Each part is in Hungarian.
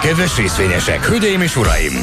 Kedves részvényesek, hölgyeim és uraim!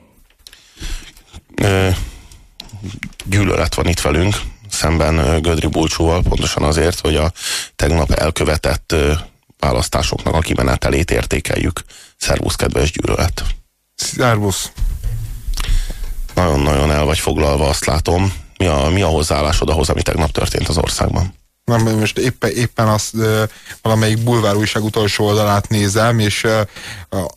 gyűlölet van itt velünk, szemben Gödri Bulcsúval, pontosan azért, hogy a tegnap elkövetett választásoknak a kimenetelét értékeljük. Szervusz, kedves gyűlölet! Szervusz! Nagyon-nagyon el vagy foglalva, azt látom. Mi a, mi a hozzáállásod ahhoz, ami tegnap történt az országban? Nem, most éppen, éppen azt valamelyik bulvár újság utolsó oldalát nézem, és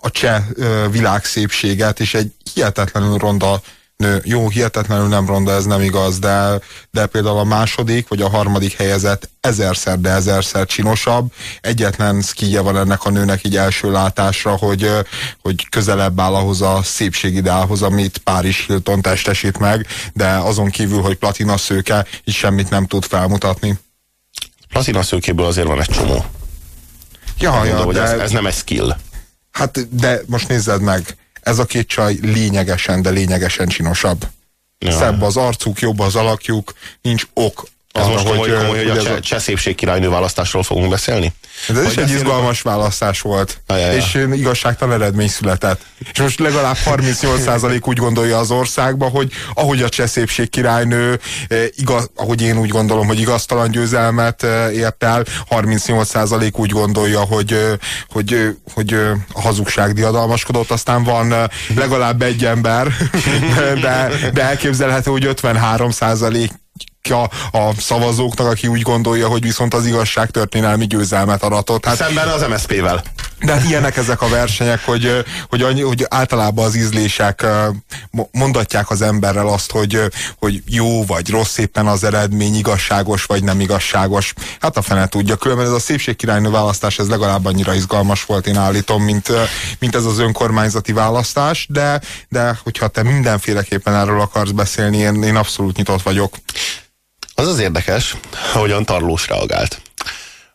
a cseh világszépséget, és egy hihetetlenül ronda nő. Jó, hihetetlenül nem ronda, ez nem igaz, de, de például a második vagy a harmadik helyezett ezerszer, de ezerszer csinosabb. Egyetlen szkíje van ennek a nőnek így első látásra, hogy, hogy közelebb áll ahhoz a szépségideálhoz, amit Párizs Hilton testesít meg, de azon kívül, hogy platina szőke, így semmit nem tud felmutatni. Platina szőkéből azért van egy csomó. Ja, ja, de... ez, ez nem egy skill. Hát, de most nézzed meg, ez a két csaj lényegesen, de lényegesen csinosabb. Ja. Szebb az arcuk, jobb az alakjuk, nincs ok ez most komoly, hogy, komoly, hogy, hogy a cseh szépség királynő választásról fogunk beszélni? Ez is egy izgalmas a... választás volt. Ja, ja, ja. És igazságtalan eredmény született. És most legalább 38% úgy gondolja az országban, hogy ahogy a cseh szépség királynő, igaz, ahogy én úgy gondolom, hogy igaztalan győzelmet ért el, 38% úgy gondolja, hogy, hogy, hogy a hazugság diadalmaskodott. Aztán van legalább egy ember, de, de elképzelhető, hogy 53% a, a szavazóknak, aki úgy gondolja, hogy viszont az igazság történelmi győzelmet aratott. Hát, Szemben az MSZP-vel. De hát ilyenek ezek a versenyek, hogy, hogy, annyi, hogy általában az ízlések mondatják az emberrel azt, hogy, hogy jó vagy rossz éppen az eredmény, igazságos vagy nem igazságos. Hát a fene tudja. Különben ez a szépségkirálynő választás, ez legalább annyira izgalmas volt, én állítom, mint, mint ez az önkormányzati választás, de, de hogyha te mindenféleképpen erről akarsz beszélni, én, én abszolút nyitott vagyok. Az az érdekes, ahogyan Tarlós reagált.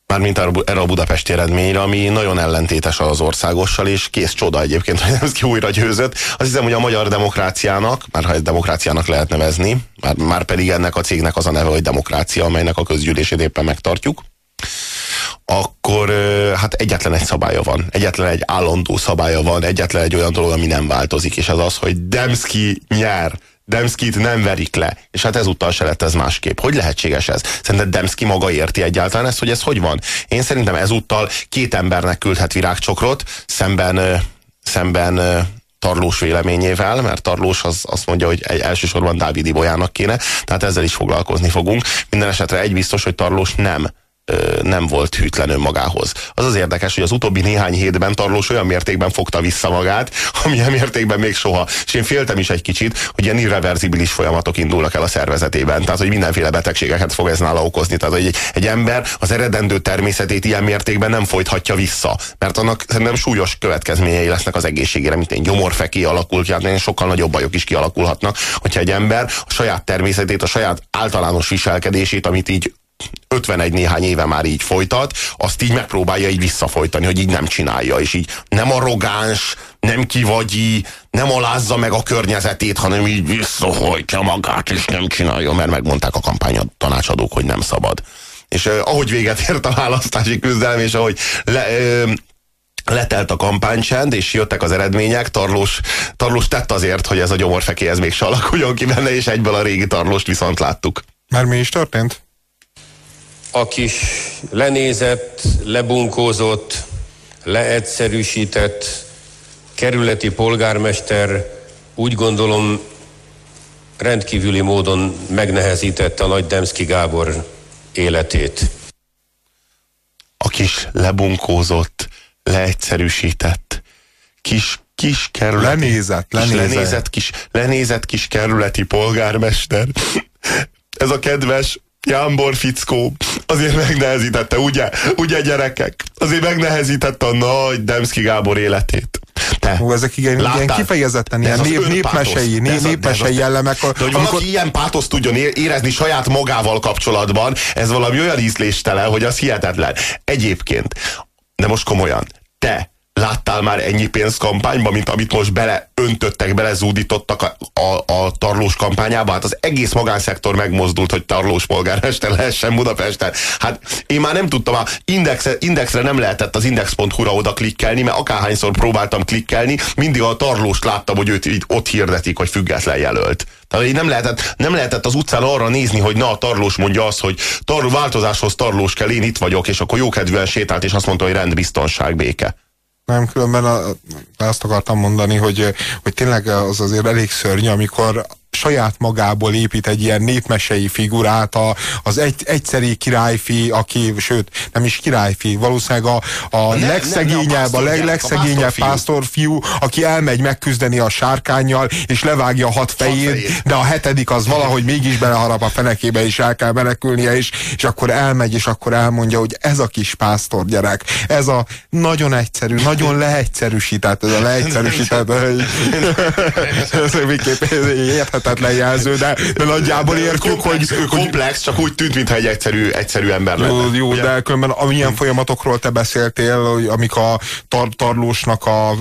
Mármint erre a budapesti eredményre, ami nagyon ellentétes az országossal, és kész csoda egyébként, hogy nem ki újra győzött. Azt hiszem, hogy a magyar demokráciának, már ha ezt demokráciának lehet nevezni, már, már pedig ennek a cégnek az a neve, hogy demokrácia, amelynek a közgyűlését éppen megtartjuk, akkor hát egyetlen egy szabálya van, egyetlen egy állandó szabálya van, egyetlen egy olyan dolog, ami nem változik, és az az, hogy Demszki nyer. Demszkit nem verik le. És hát ezúttal se lett ez másképp. Hogy lehetséges ez? Szerinted Demszki maga érti egyáltalán ezt, hogy ez hogy van? Én szerintem ezúttal két embernek küldhet virágcsokrot, szemben, szemben Tarlós véleményével, mert Tarlós az azt mondja, hogy egy elsősorban Dávid Ibolyának kéne, tehát ezzel is foglalkozni fogunk. Minden esetre egy biztos, hogy Tarlós nem nem volt hűtlen önmagához. Az az érdekes, hogy az utóbbi néhány hétben Tarlós olyan mértékben fogta vissza magát, amilyen mértékben még soha. És én féltem is egy kicsit, hogy ilyen irreverzibilis folyamatok indulnak el a szervezetében. Tehát, hogy mindenféle betegségeket fog ez nála okozni. Tehát, hogy egy, egy ember az eredendő természetét ilyen mértékben nem folythatja vissza. Mert annak szerintem súlyos következményei lesznek az egészségére, mint egy gyomorfeké alakul ki, hát sokkal nagyobb bajok is kialakulhatnak, hogyha egy ember a saját természetét, a saját általános viselkedését, amit így 51 néhány éve már így folytat, azt így megpróbálja így visszafolytani, hogy így nem csinálja, és így nem arrogáns, nem kivagyi, nem alázza meg a környezetét, hanem így visszafolytja magát, és nem csinálja, mert megmondták a kampány tanácsadók, hogy nem szabad. És eh, ahogy véget ért a választási küzdelem, és ahogy le, eh, letelt a kampánycsend, és jöttek az eredmények, Tarlós, Tarlós tett azért, hogy ez a gyomorfeké ez még se alakuljon ki benne, és egyből a régi Tarlóst viszont láttuk. Már mi is történt? A kis lenézett, lebunkózott, leegyszerűsített kerületi polgármester úgy gondolom rendkívüli módon megnehezítette a Nagy Demszki Gábor életét. A kis lebunkózott, leegyszerűsített, kis kis kerületi... Lenézett, lenézett. Kis lenézett, kis, lenézett kis kerületi polgármester. Ez a kedves Jámbor fickó azért megnehezítette, ugye? Ugye gyerekek? Azért megnehezítette a nagy Demszki Gábor életét. Te. Hú, ezek igen, igen kifejezetten ilyen nép, népmesei, nép, népmesei jellemek. De hogy amikor... ilyen pátosz tudjon érezni saját magával kapcsolatban, ez valami olyan ízléstelen, hogy az hihetetlen. Egyébként, de most komolyan, te láttál már ennyi pénzkampányba, mint amit most bele öntöttek, belezúdítottak a, a, a tarlós kampányába? Hát az egész magánszektor megmozdult, hogy tarlós polgármester lehessen Budapesten. Hát én már nem tudtam, a index, indexre nem lehetett az index.hu-ra oda klikkelni, mert akárhányszor próbáltam klikkelni, mindig a tarlóst láttam, hogy őt így ott hirdetik, hogy független jelölt. Tehát így nem lehetett, nem lehetett az utcán arra nézni, hogy na a tarlós mondja azt, hogy tar változáshoz tarlós kell, én itt vagyok, és akkor jókedvűen sétált, és azt mondta, hogy rendbiztonság, béke. Nem, különben azt akartam mondani, hogy, hogy tényleg az azért elég szörnyű, amikor saját magából épít egy ilyen népmesei figurát, a, az egy, egyszeri királyfi, aki, sőt, nem is királyfi, valószínűleg a, a ne, legszegényebb, a, leg, legszegényebb pásztorfiú, aki elmegy megküzdeni a sárkányjal, és levágja a hat fejét, hat fejét. de a hetedik az valahogy mégis beleharap a fenekébe, és el kell menekülnie, és, és akkor elmegy, és akkor elmondja, hogy ez a kis pásztor gyerek, ez a nagyon egyszerű, nagyon leegyszerűsített, ez a leegyszerűsített, ez érthető érthetetlen jelző, de, de nagyjából értjük, komplex, hogy... Komplex, csak úgy tűnt, mintha egy egyszerű, egyszerű ember lenne. Jó, jó de különben amilyen folyamatokról te beszéltél, amik a tar tarlósnak, a,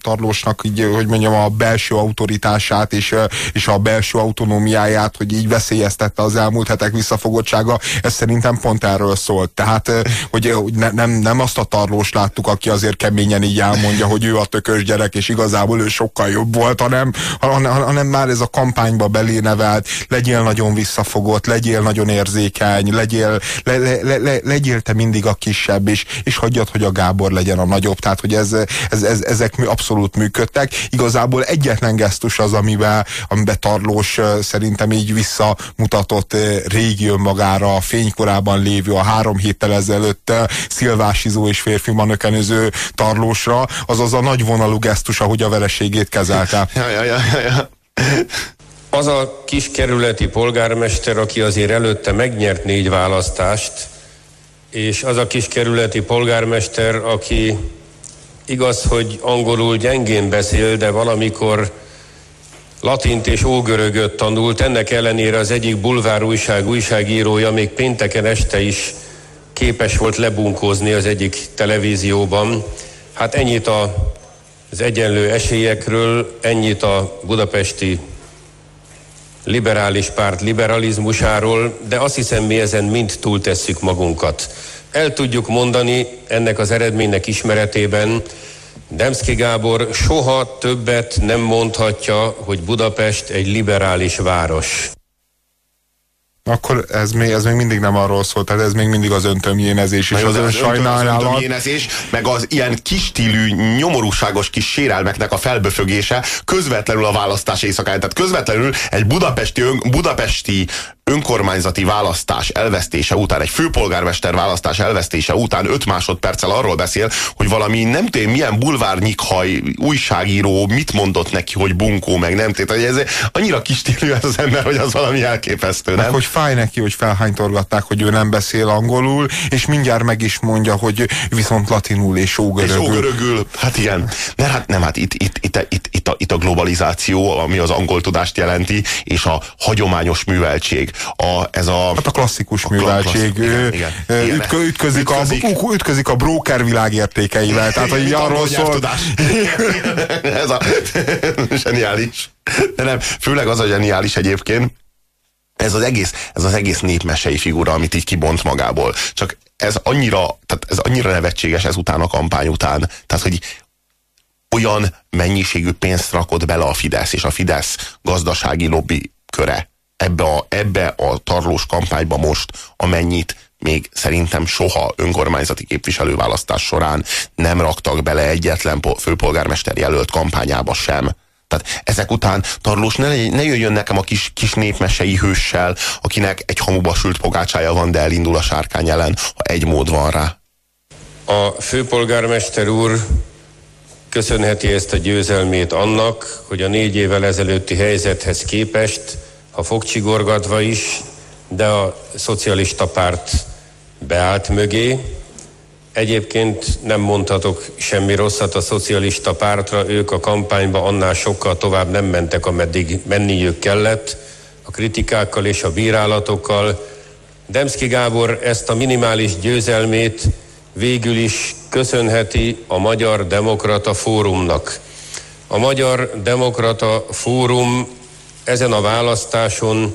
tarlósnak így, hogy mondjam, a belső autoritását és, és a belső autonómiáját, hogy így veszélyeztette az elmúlt hetek visszafogottsága, ez szerintem pont erről szólt. Tehát, hogy ne, nem, nem azt a tarlós láttuk, aki azért keményen így elmondja, hogy ő a tökös gyerek, és igazából ő sokkal jobb volt, hanem, hanem, hanem már ez a kampány kampányba belénevelt, legyél nagyon visszafogott, legyél nagyon érzékeny, legyél, le, le, le, legyél te mindig a kisebb, és, és hagyjad, hogy a Gábor legyen a nagyobb. Tehát, hogy ez, ez, ez, ezek abszolút működtek. Igazából egyetlen gesztus az, amiben, amiben Tarlós szerintem így visszamutatott régi önmagára, a fénykorában lévő, a három héttel ezelőtt szilvásizó és férfi manökenőző Tarlósra, az az a nagy vonalú gesztus, ahogy a vereségét kezelte. Ja, ja, ja, ja. Az a kis kerületi polgármester, aki azért előtte megnyert négy választást, és az a kis kerületi polgármester, aki igaz, hogy angolul gyengén beszél, de valamikor latint és ógörögöt tanult, ennek ellenére az egyik bulvár újság újságírója még pénteken este is képes volt lebunkózni az egyik televízióban. Hát ennyit a, az egyenlő esélyekről, ennyit a budapesti liberális párt liberalizmusáról, de azt hiszem mi ezen mind túltesszük magunkat. El tudjuk mondani ennek az eredménynek ismeretében, Demszki Gábor soha többet nem mondhatja, hogy Budapest egy liberális város akkor ez még, ez még mindig nem arról szól, tehát ez még mindig az öntömjénezés és az, az önsajnálat. meg az ilyen kistílű, nyomorúságos kis sérelmeknek a felböfögése közvetlenül a választás éjszakáján. Tehát közvetlenül egy budapesti, budapesti önkormányzati választás elvesztése után, egy főpolgármester választás elvesztése után 5 másodperccel arról beszél, hogy valami nem tudom, milyen bulvárnyikhaj újságíró mit mondott neki, hogy bunkó, meg nem tehát ez annyira kis stílű ez az ember, hogy az valami elképesztő, nem? Meg, hogy fáj neki, hogy felhánytorgatták, hogy ő nem beszél angolul, és mindjárt meg is mondja, hogy viszont latinul és ógörögül. És ógörögül, hát igen. Mert hát nem, hát itt, itt, itt, itt, itt, a, itt a globalizáció, ami az angol tudást jelenti, és a hagyományos műveltség a, ez a... Hát a klasszikus műveltség. Ütközik, ütközik, ütközik. A, ütközik a broker világértékeivel. Tehát, hogy arról szól... ez a zseniális. De nem, főleg az a zseniális egyébként, ez az egész, ez az egész népmesei figura, amit így kibont magából. Csak ez annyira, tehát ez annyira nevetséges ezután a kampány után. Tehát, hogy olyan mennyiségű pénzt rakott bele a Fidesz, és a Fidesz gazdasági lobby köre ebbe a, ebbe a tarlós kampányba most, amennyit még szerintem soha önkormányzati képviselőválasztás során nem raktak bele egyetlen főpolgármester jelölt kampányába sem. Tehát ezek után Tarlós ne, ne jöjjön nekem a kis, kis népmesei hőssel, akinek egy hamuba sült pogácsája van, de elindul a sárkány ellen, ha egy mód van rá. A főpolgármester úr köszönheti ezt a győzelmét annak, hogy a négy évvel ezelőtti helyzethez képest ha fogcsigorgatva is, de a szocialista párt beállt mögé, Egyébként nem mondhatok semmi rosszat a szocialista pártra, ők a kampányba annál sokkal tovább nem mentek, ameddig menniük kellett, a kritikákkal és a bírálatokkal. Demszki Gábor ezt a minimális győzelmét végül is köszönheti a Magyar Demokrata Fórumnak. A Magyar Demokrata Fórum ezen a választáson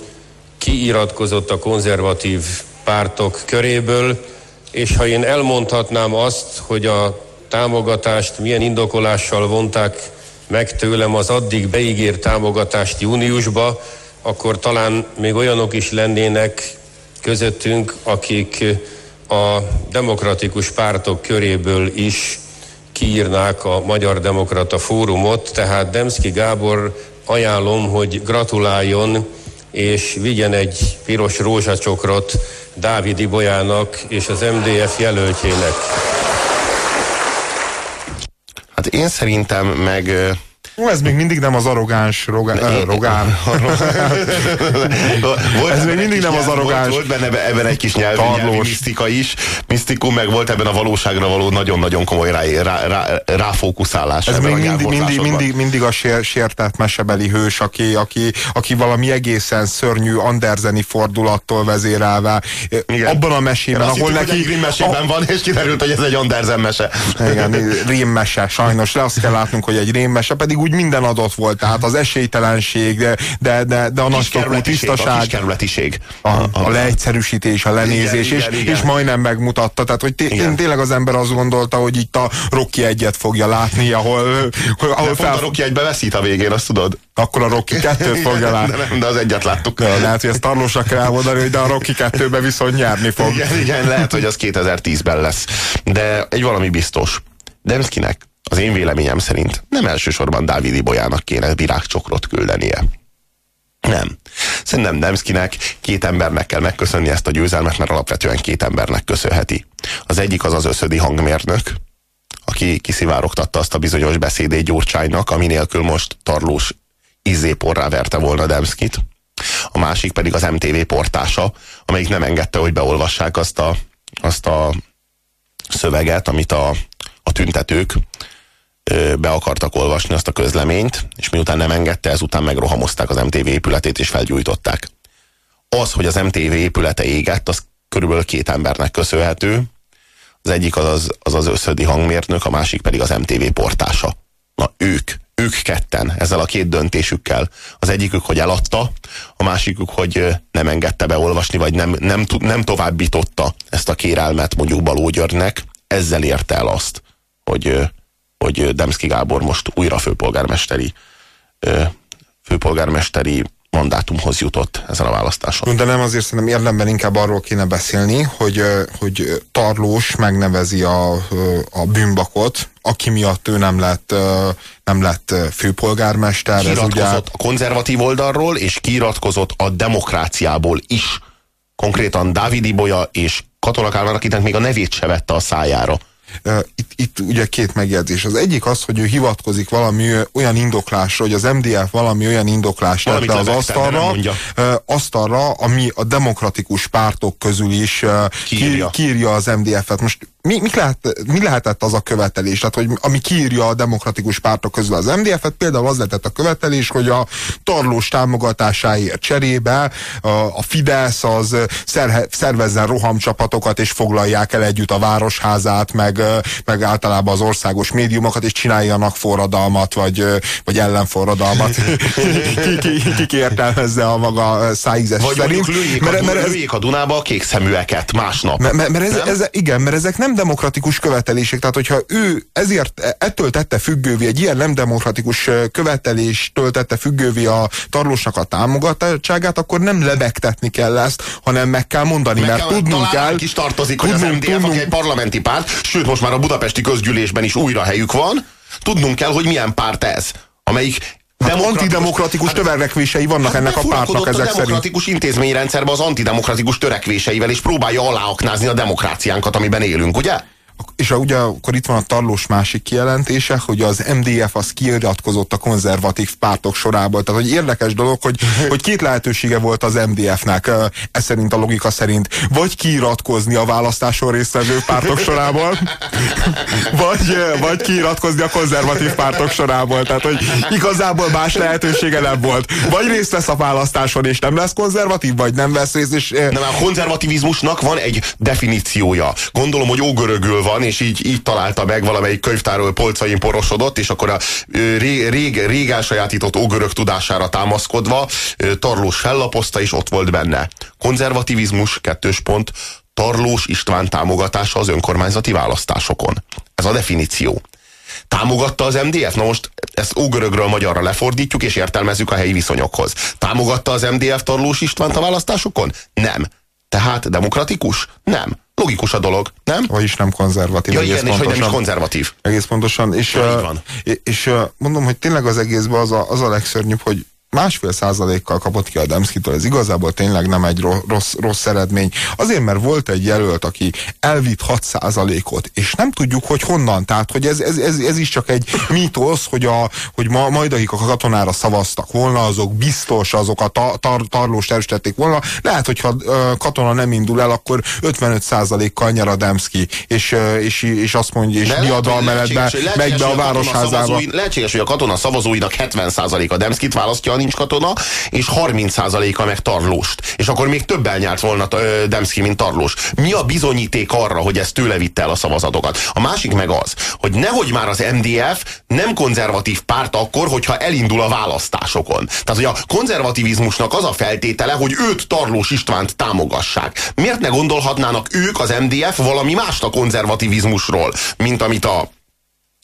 kiiratkozott a konzervatív pártok köréből, és ha én elmondhatnám azt, hogy a támogatást milyen indokolással vonták meg tőlem az addig beígért támogatást júniusba, akkor talán még olyanok is lennének közöttünk, akik a demokratikus pártok köréből is kiírnák a Magyar Demokrata Fórumot, tehát Demszki Gábor ajánlom, hogy gratuláljon és vigyen egy piros rózsacsokrot Dávid Ibolyának és az MDF jelöltjének. Hát én szerintem meg Ó, ez még mindig nem az arrogáns rogán. Ne, rogán. volt ez még mindig nem az arrogáns. Volt, volt benne ebben egy kis nyelvi, nyelvi misztika is. Misztikum, meg volt ebben a valóságra való nagyon-nagyon komoly rá, rá, rá, ráfókuszálás. Ez még mindig, mindig, mindig, mindig a sér, sértett mesebeli hős, aki, aki, aki valami egészen szörnyű Anderseni fordulattól vezérelve. Igen. Abban a mesében, ahol neki... Egy mesében a... van, és kiderült, hogy ez egy Andersen mese. Igen, rémmese, sajnos. Le azt kell látnunk, hogy egy rémmese, pedig úgy minden adott volt, tehát az esélytelenség, de, de, de, de a nagyfokú tisztaság. A kiskerületiség. A, a, a leegyszerűsítés, a lenézés, igen, és, igen, igen. és majdnem megmutatta. Tehát, hogy té én tényleg az ember azt gondolta, hogy itt a Rocky egyet fogja látni, ahol, ahol fel... a Rocky egybe veszít a végén, azt tudod? Akkor a Rocky 2-t fogja látni. De, nem, de az egyet láttuk. De lehet, hogy ezt Tarlósra kell elmondani, hogy de a Rocky 2-be viszont nyerni fog. Igen, igen, lehet, hogy az 2010-ben lesz. De egy valami biztos. Demszkinek az én véleményem szerint nem elsősorban Dávidi Bolyának kéne virágcsokrot küldenie. Nem. Szerintem Demszkinek két embernek kell megköszönni ezt a győzelmet, mert alapvetően két embernek köszönheti. Az egyik az az összödi hangmérnök, aki kiszivárogtatta azt a bizonyos beszédét Gyurcsánynak, ami nélkül most tarlós izzéporrá verte volna Demszkit. A másik pedig az MTV portása, amelyik nem engedte, hogy beolvassák azt a, azt a szöveget, amit a, a tüntetők be akartak olvasni azt a közleményt, és miután nem engedte, ezután megrohamozták az MTV épületét és felgyújtották. Az, hogy az MTV épülete égett, az körülbelül két embernek köszönhető. Az egyik az az, az, az összödi hangmérnök, a másik pedig az MTV portása. Na ők, ők ketten ezzel a két döntésükkel. Az egyikük, hogy eladta, a másikük, hogy nem engedte beolvasni, vagy nem, nem, nem továbbította ezt a kérelmet mondjuk Baló Györgynek, ezzel érte el azt, hogy hogy Demszki Gábor most újra főpolgármesteri főpolgármesteri mandátumhoz jutott ezen a választáson. De nem azért szerintem érdemben inkább arról kéne beszélni, hogy, hogy Tarlós megnevezi a, a bűnbakot, aki miatt ő nem lett, nem lett főpolgármester. Kiratkozott ez ugye... a konzervatív oldalról, és kiiratkozott a demokráciából is. Konkrétan Dávidi Bolya és Katona Kálmán, akinek még a nevét se vette a szájára itt, itt ugye két megjegyzés. Az egyik az, hogy ő hivatkozik valami olyan indoklásra, hogy az MDF valami olyan indoklást tette az asztalra, asztalra, ami a demokratikus pártok közül is kírja, kírja az MDF-et. Most mi, mi, lehet, mi lehetett az a követelés? Tehát, hogy ami kiírja a demokratikus pártok közül az MDF-et, például az lehetett a követelés, hogy a tarlós támogatásáért cserébe a, a Fidesz az szerhe, szervezzen rohamcsapatokat, és foglalják el együtt a városházát, meg, meg általában az országos médiumokat, és csináljanak forradalmat, vagy, vagy ellenforradalmat. ki, ki, ki, ki értelmezze a maga szájízes vagy szerint. Lőjék, mert, a, mert lőjék a Dunába a kék szeműeket másnap. Mert, mert ez, ez, igen, mert ezek nem demokratikus követelések. Tehát, hogyha ő ezért ettől tette függővé, egy ilyen nem demokratikus követeléstől tette függővé a tarlósnak a támogatottságát, akkor nem lebegtetni kell ezt, hanem meg kell mondani, meg mert kell, tudnunk kell. is tartozik, tudnunk, hogy az MDF, tudnunk, egy parlamenti párt, sőt most már a budapesti közgyűlésben is újra helyük van, tudnunk kell, hogy milyen párt ez, amelyik Hát antidemokratikus hát, törekvései vannak hát ennek a pártnak ezek a demokratikus szerint. intézményrendszerben az antidemokratikus törekvéseivel, és próbálja aláaknázni a demokráciánkat, amiben élünk, ugye? És a, ugye akkor itt van a tarlós másik kijelentése, hogy az MDF az kiiratkozott a konzervatív pártok sorából. Tehát, hogy érdekes dolog, hogy, hogy két lehetősége volt az MDF-nek, ez szerint a logika szerint, vagy kiiratkozni a választáson résztvevő pártok sorából, vagy, vagy kiiratkozni a konzervatív pártok sorából. Tehát, hogy igazából más lehetősége nem volt. Vagy részt vesz a választáson, és nem lesz konzervatív, vagy nem vesz részt, és... Nem, a konzervativizmusnak van egy definíciója. Gondolom, hogy ógörögül van, és így, így találta meg valamelyik könyvtárról polcain porosodott, és akkor a rég, rég, rég elsajátított ógörög tudására támaszkodva Tarlós fellapozta, és ott volt benne. Konzervativizmus, kettős pont, Tarlós István támogatása az önkormányzati választásokon. Ez a definíció. Támogatta az MDF? Na most ezt ógörögről magyarra lefordítjuk, és értelmezzük a helyi viszonyokhoz. Támogatta az MDF Tarlós Istvánt a választásokon? Nem. Tehát demokratikus? Nem. Logikus a dolog, nem? Vagyis nem konzervatív. Ja, igen, és hogy nem is konzervatív. Egész pontosan. És, ja, uh, és, uh, mondom, hogy tényleg az egészben az a, az a legszörnyűbb, hogy másfél százalékkal kapott ki a Demszkitől, ez igazából tényleg nem egy rossz, rossz eredmény. Azért, mert volt egy jelölt, aki elvitt 6 százalékot, és nem tudjuk, hogy honnan. Tehát, hogy ez, ez, ez, ez is csak egy mítosz, hogy, a, hogy ma, majd akik a katonára szavaztak volna, azok biztos, azok a tar, tar, tarlós erősítették volna. Lehet, hogyha katona nem indul el, akkor 55 százalékkal nyer a Demszki, és, és, és azt mondja, és diadal mellett megy be a városházába. Lehetséges, hogy a katona szavazóinak 70 százalék a Demszkit választja, nincs katona, és 30%-a meg tarlóst. És akkor még többel nyert volna Demszki, mint tarlós. Mi a bizonyíték arra, hogy ez tőle vitte el a szavazatokat? A másik meg az, hogy nehogy már az MDF nem konzervatív párt akkor, hogyha elindul a választásokon. Tehát, hogy a konzervativizmusnak az a feltétele, hogy őt Tarlós Istvánt támogassák. Miért ne gondolhatnának ők az MDF valami mást a konzervativizmusról, mint amit a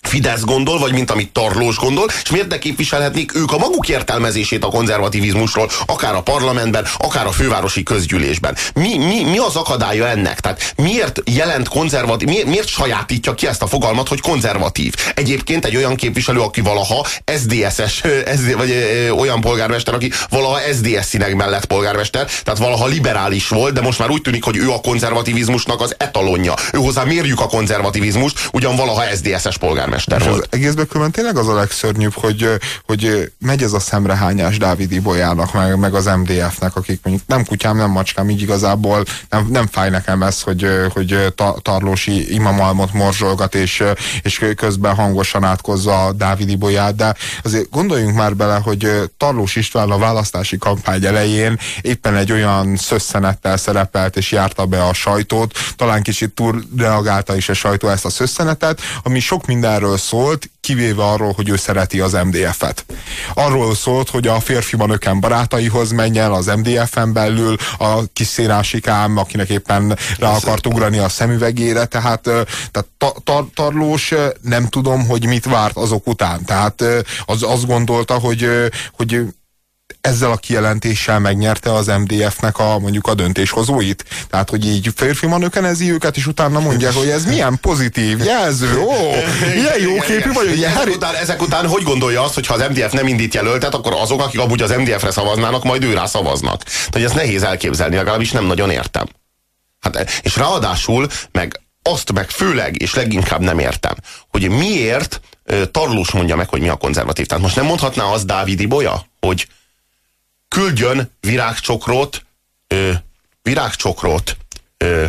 Fidesz gondol, vagy mint amit Tarlós gondol, és miért ne képviselhetnék ők a maguk értelmezését a konzervativizmusról, akár a parlamentben, akár a fővárosi közgyűlésben. Mi, mi, mi az akadálya ennek? Tehát miért jelent konzervatív, miért, miért sajátítja ki ezt a fogalmat, hogy konzervatív? Egyébként egy olyan képviselő, aki valaha SZDSZ-es, SD, vagy ö, olyan polgármester, aki valaha SZDSZ színek mellett polgármester, tehát valaha liberális volt, de most már úgy tűnik, hogy ő a konzervativizmusnak az etalonja. Ő hozzá mérjük a konzervativizmust, ugyan valaha SZDSZ-es polgármester polgármester volt. Az egészben különben tényleg az a legszörnyűbb, hogy, hogy megy ez a szemrehányás Dávid Ibolyának, meg, meg az MDF-nek, akik mondjuk nem kutyám, nem macskám, így igazából nem, nem fáj nekem ez, hogy, hogy ta, Tarlósi imamalmot morzsolgat, és, és közben hangosan átkozza a Dávid Ibolyát, de azért gondoljunk már bele, hogy Tarlós István a választási kampány elején éppen egy olyan szösszenettel szerepelt, és járta be a sajtót, talán kicsit túl reagálta is a sajtó ezt a szösszenetet, ami sok minden erről szólt, kivéve arról, hogy ő szereti az MDF-et. Arról szólt, hogy a férfi nőken barátaihoz menjen az MDF-en belül, a kis szénásikám, akinek éppen rá akart ugrani a szemüvegére, tehát, tehát ta, tar, tarlós nem tudom, hogy mit várt azok után. Tehát az, azt gondolta, hogy, hogy ezzel a kijelentéssel megnyerte az MDF-nek a mondjuk a döntéshozóit. Tehát, hogy így férfi manökenezi őket, és utána mondják, hogy ez milyen pozitív jelző, ó, milyen jó képű vagy. Ugye, ezek, után, ezek után hogy gondolja azt, hogy ha az MDF nem indít jelöltet, akkor azok, akik amúgy az MDF-re szavaznának, majd őrá szavaznak. Tehát ezt nehéz elképzelni, legalábbis nem nagyon értem. Hát, és ráadásul meg azt meg főleg és leginkább nem értem, hogy miért Tarlós mondja meg, hogy mi a konzervatív. Tehát most nem mondhatná az Dávidi Bolya, hogy küldjön virágcsokrot, ö, virágcsokrot ö,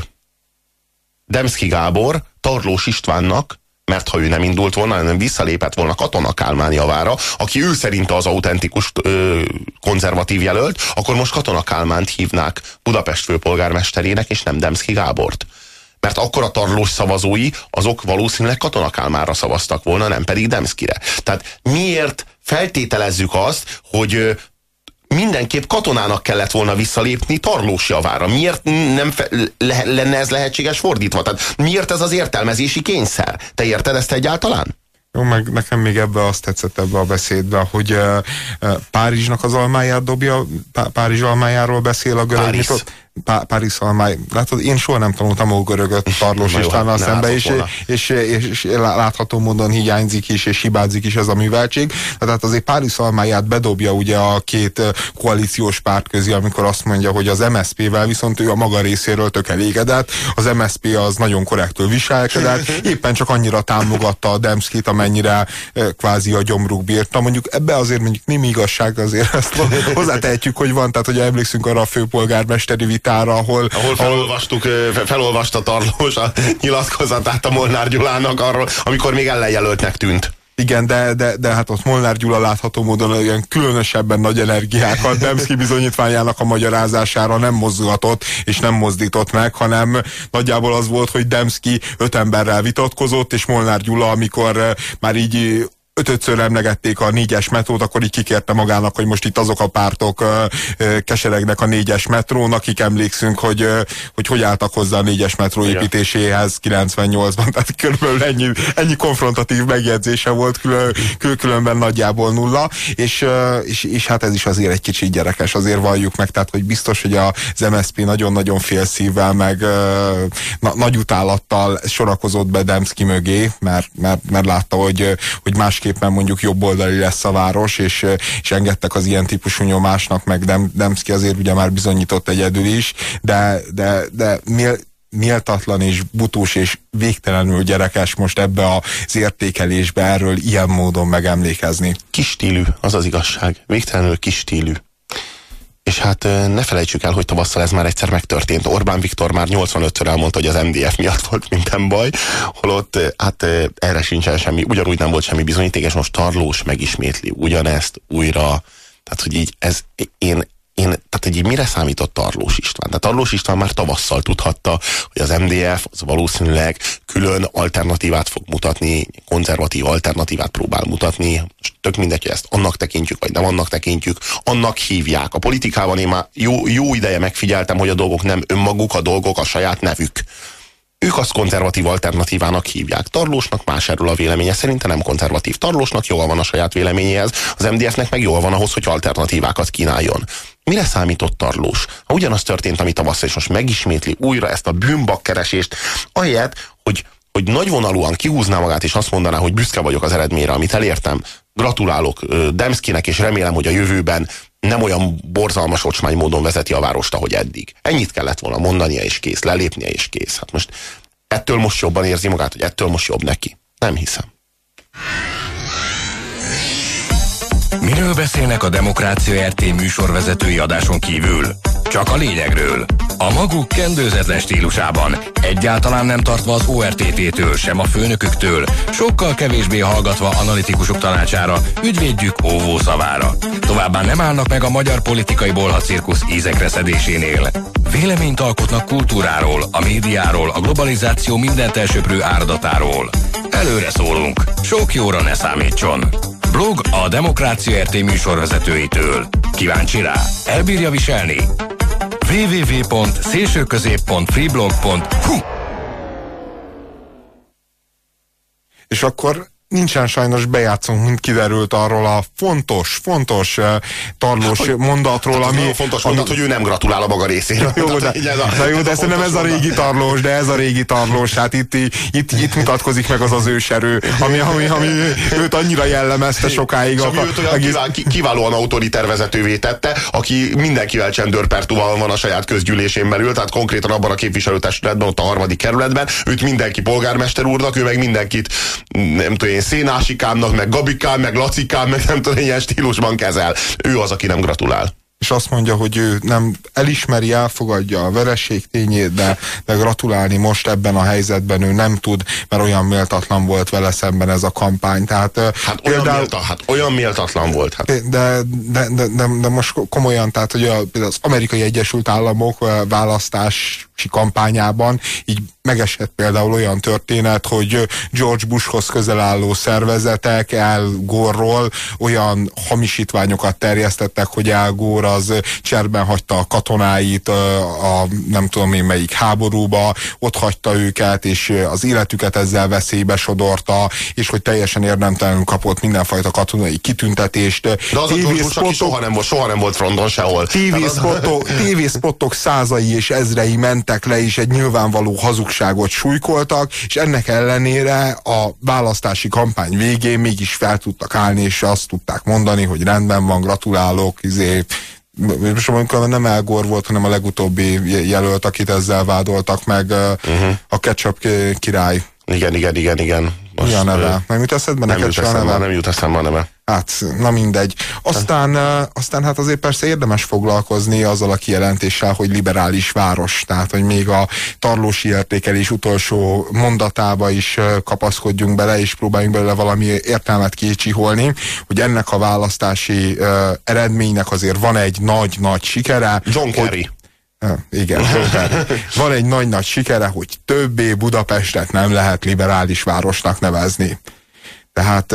Demszki Gábor Tarlós Istvánnak, mert ha ő nem indult volna, hanem visszalépett volna Katona Kálmán javára, aki ő szerint az autentikus ö, konzervatív jelölt, akkor most Katona Kálmánt hívnák Budapest főpolgármesterének, és nem Demszki Gábort. Mert akkor a tarlós szavazói, azok valószínűleg Katona Kálmánra szavaztak volna, nem pedig Demszkire. Tehát miért feltételezzük azt, hogy mindenképp katonának kellett volna visszalépni Tarlós javára. Miért nem le, lenne ez lehetséges fordítva? Tehát miért ez az értelmezési kényszer? Te érted ezt egyáltalán? Jó, meg nekem még ebbe azt tetszett ebbe a beszédbe, hogy uh, Párizsnak az almáját dobja, Pá Párizs almájáról beszél a görög Pá Párizs Almály, látod, én soha nem tanultam a görögöt Tarlós Istvánnal hát szembe, és, és, és, és, látható módon hiányzik is, és hibázik is ez a műveltség. Tehát azért Párizs Almáját bedobja ugye a két koalíciós párt közé, amikor azt mondja, hogy az MSZP-vel viszont ő a maga részéről tök elégedett, az MSZP az nagyon korrektül viselkedett, éppen csak annyira támogatta a Demszkit, amennyire kvázi a gyomruk bírta. Mondjuk ebbe azért mondjuk némi igazság azért ezt hozzátehetjük, hogy van, tehát hogy emlékszünk arra a főpolgármesteri vitára, ahol... Ahol felolvastuk, felolvasta Tarlós a nyilatkozatát a Molnár Gyulának arról, amikor még ellenjelöltnek tűnt. Igen, de, de, de hát ott Molnár Gyula látható módon olyan különösebben nagy energiákat Demszki bizonyítványának a magyarázására nem mozgatott és nem mozdított meg, hanem nagyjából az volt, hogy Demszki öt emberrel vitatkozott, és Molnár Gyula, amikor már így ötötször emlegették a négyes metrót, akkor így kikérte magának, hogy most itt azok a pártok keseregnek a négyes metrón, akik emlékszünk, hogy, hogy hogy álltak hozzá a négyes metró építéséhez 98-ban, tehát körülbelül ennyi, ennyi konfrontatív megjegyzése volt, külön, kül, különben nagyjából nulla, és, és, és hát ez is azért egy kicsit gyerekes, azért valljuk meg, tehát hogy biztos, hogy az MSZP nagyon-nagyon félszívvel, meg na, nagy utálattal sorakozott be Demszki mögé, mert, mert, mert látta, hogy, hogy más másképpen mondjuk jobboldali lesz a város, és, és engedtek az ilyen típusú nyomásnak, meg Dem, Demszki azért ugye már bizonyított egyedül is, de, de, de mél, méltatlan és butós és végtelenül gyerekes most ebbe az értékelésbe erről ilyen módon megemlékezni. Kistílű, az az igazság. Végtelenül kistílű. És hát ne felejtsük el, hogy tavasszal ez már egyszer megtörtént. Orbán Viktor már 85-ször elmondta, hogy az MDF miatt volt minden baj, holott hát erre sincsen semmi, ugyanúgy nem volt semmi bizonyíték, és most Tarlós megismétli ugyanezt újra. Tehát, hogy így ez, én én, tehát egy mire számított Tarlós István? Tehát Tarlós István már tavasszal tudhatta, hogy az MDF az valószínűleg külön alternatívát fog mutatni, konzervatív alternatívát próbál mutatni. Most tök mindegy, hogy ezt annak tekintjük, vagy nem annak tekintjük. Annak hívják. A politikában én már jó, jó ideje megfigyeltem, hogy a dolgok nem önmaguk, a dolgok a saját nevük. Ők azt konzervatív alternatívának hívják. Tarlósnak más erről a véleménye, szerintem nem konzervatív. Tarlósnak jól van a saját véleményéhez, az MDF-nek meg jól van ahhoz, hogy alternatívákat kínáljon. Mire számított Tarlós? Ha ugyanaz történt, amit tavasszal, és most megismétli újra ezt a bűnbakkeresést, ahelyett, hogy hogy nagyvonalúan kihúzná magát, és azt mondaná, hogy büszke vagyok az eredményre, amit elértem. Gratulálok Demszkinek, és remélem, hogy a jövőben nem olyan borzalmas ocsmány módon vezeti a várost, ahogy eddig. Ennyit kellett volna mondania, és kész, lelépnie, és kész. Hát most ettől most jobban érzi magát, hogy ettől most jobb neki. Nem hiszem. Miről beszélnek a Demokrácia RT műsorvezetői adáson kívül? Csak a lényegről. A maguk kendőzetlen stílusában, egyáltalán nem tartva az ORTT-től, sem a főnöküktől, sokkal kevésbé hallgatva analitikusok tanácsára, ügyvédjük óvó szavára. Továbbá nem állnak meg a magyar politikai bolhacirkusz ízekre szedésénél. Véleményt alkotnak kultúráról, a médiáról, a globalizáció mindent elsöprő áradatáról. Előre szólunk, sok jóra ne számítson. Blog a Demokrácia RT műsorvezetőitől. Kíváncsi rá? Elbírja viselni? www.szélsőközép.freeblog.hu És akkor nincsen sajnos bejátszunk, mint kiderült arról a fontos, fontos uh, tarlós hogy, mondatról, hát ami... fontos mondat, hogy ő nem gratulál a maga részéről. Jó, de, a, de, jó, de szerintem ez a régi tarlós, de ez a régi tarlós, hát itt, itt, itt mutatkozik meg az az őserő, ami, ami, ami őt annyira jellemezte sokáig. És ami őt olyan egész... kiválóan autoriter vezetővé tette, aki mindenkivel csendőrpertúval van a saját közgyűlésén belül, tehát konkrétan abban a képviselőtestületben, ott a harmadik kerületben, őt mindenki polgármester úrnak, ő meg mindenkit, nem tudom én, Szénásikámnak, meg Gabikám, meg Lacikám, meg nem tudom, ilyen stílusban kezel. Ő az, aki nem gratulál és azt mondja, hogy ő nem elismeri, elfogadja a vereség tényét, de, de gratulálni most ebben a helyzetben ő nem tud, mert olyan méltatlan volt vele szemben ez a kampány. Tehát, hát, például, olyan, mélta, hát olyan méltatlan volt. Hát. De, de, de, de, de most komolyan, tehát hogy az Amerikai Egyesült Államok választás kampányában így megesett például olyan történet, hogy George Bushhoz közel álló szervezetek El Gore-ról olyan hamisítványokat terjesztettek, hogy El Gore az cserben hagyta a katonáit, a nem tudom én melyik háborúba, ott hagyta őket, és az életüket ezzel veszélybe sodorta, és hogy teljesen érdemtelenül kapott mindenfajta katonai kitüntetést. De az a George soha nem, volt, soha nem volt fronton sehol. TV-szpotok TV százai és ezrei mentek le, és egy nyilvánvaló hazugságot súlykoltak, és ennek ellenére a választási kampány végén mégis fel tudtak állni, és azt tudták mondani, hogy rendben van, gratulálok, izé, most amikor nem Elgor volt, hanem a legutóbbi jelölt, akit ezzel vádoltak meg, uh-huh. a ketchup király. Igen, igen, igen, igen. Most, Mi a neve? Nem jut eszedbe nem neked jut eszembe, Nem jut eszembe a neve. Hát, na mindegy. Aztán, aztán hát azért persze érdemes foglalkozni azzal a kijelentéssel, hogy liberális város, tehát hogy még a tarlósi értékelés utolsó mondatába is kapaszkodjunk bele, és próbáljunk belőle valami értelmet kicsiholni, hogy ennek a választási uh, eredménynek azért van egy nagy-nagy sikere. John Kerry. Hogy, igen, van egy nagy-nagy sikere, hogy többé Budapestet nem lehet liberális városnak nevezni. Tehát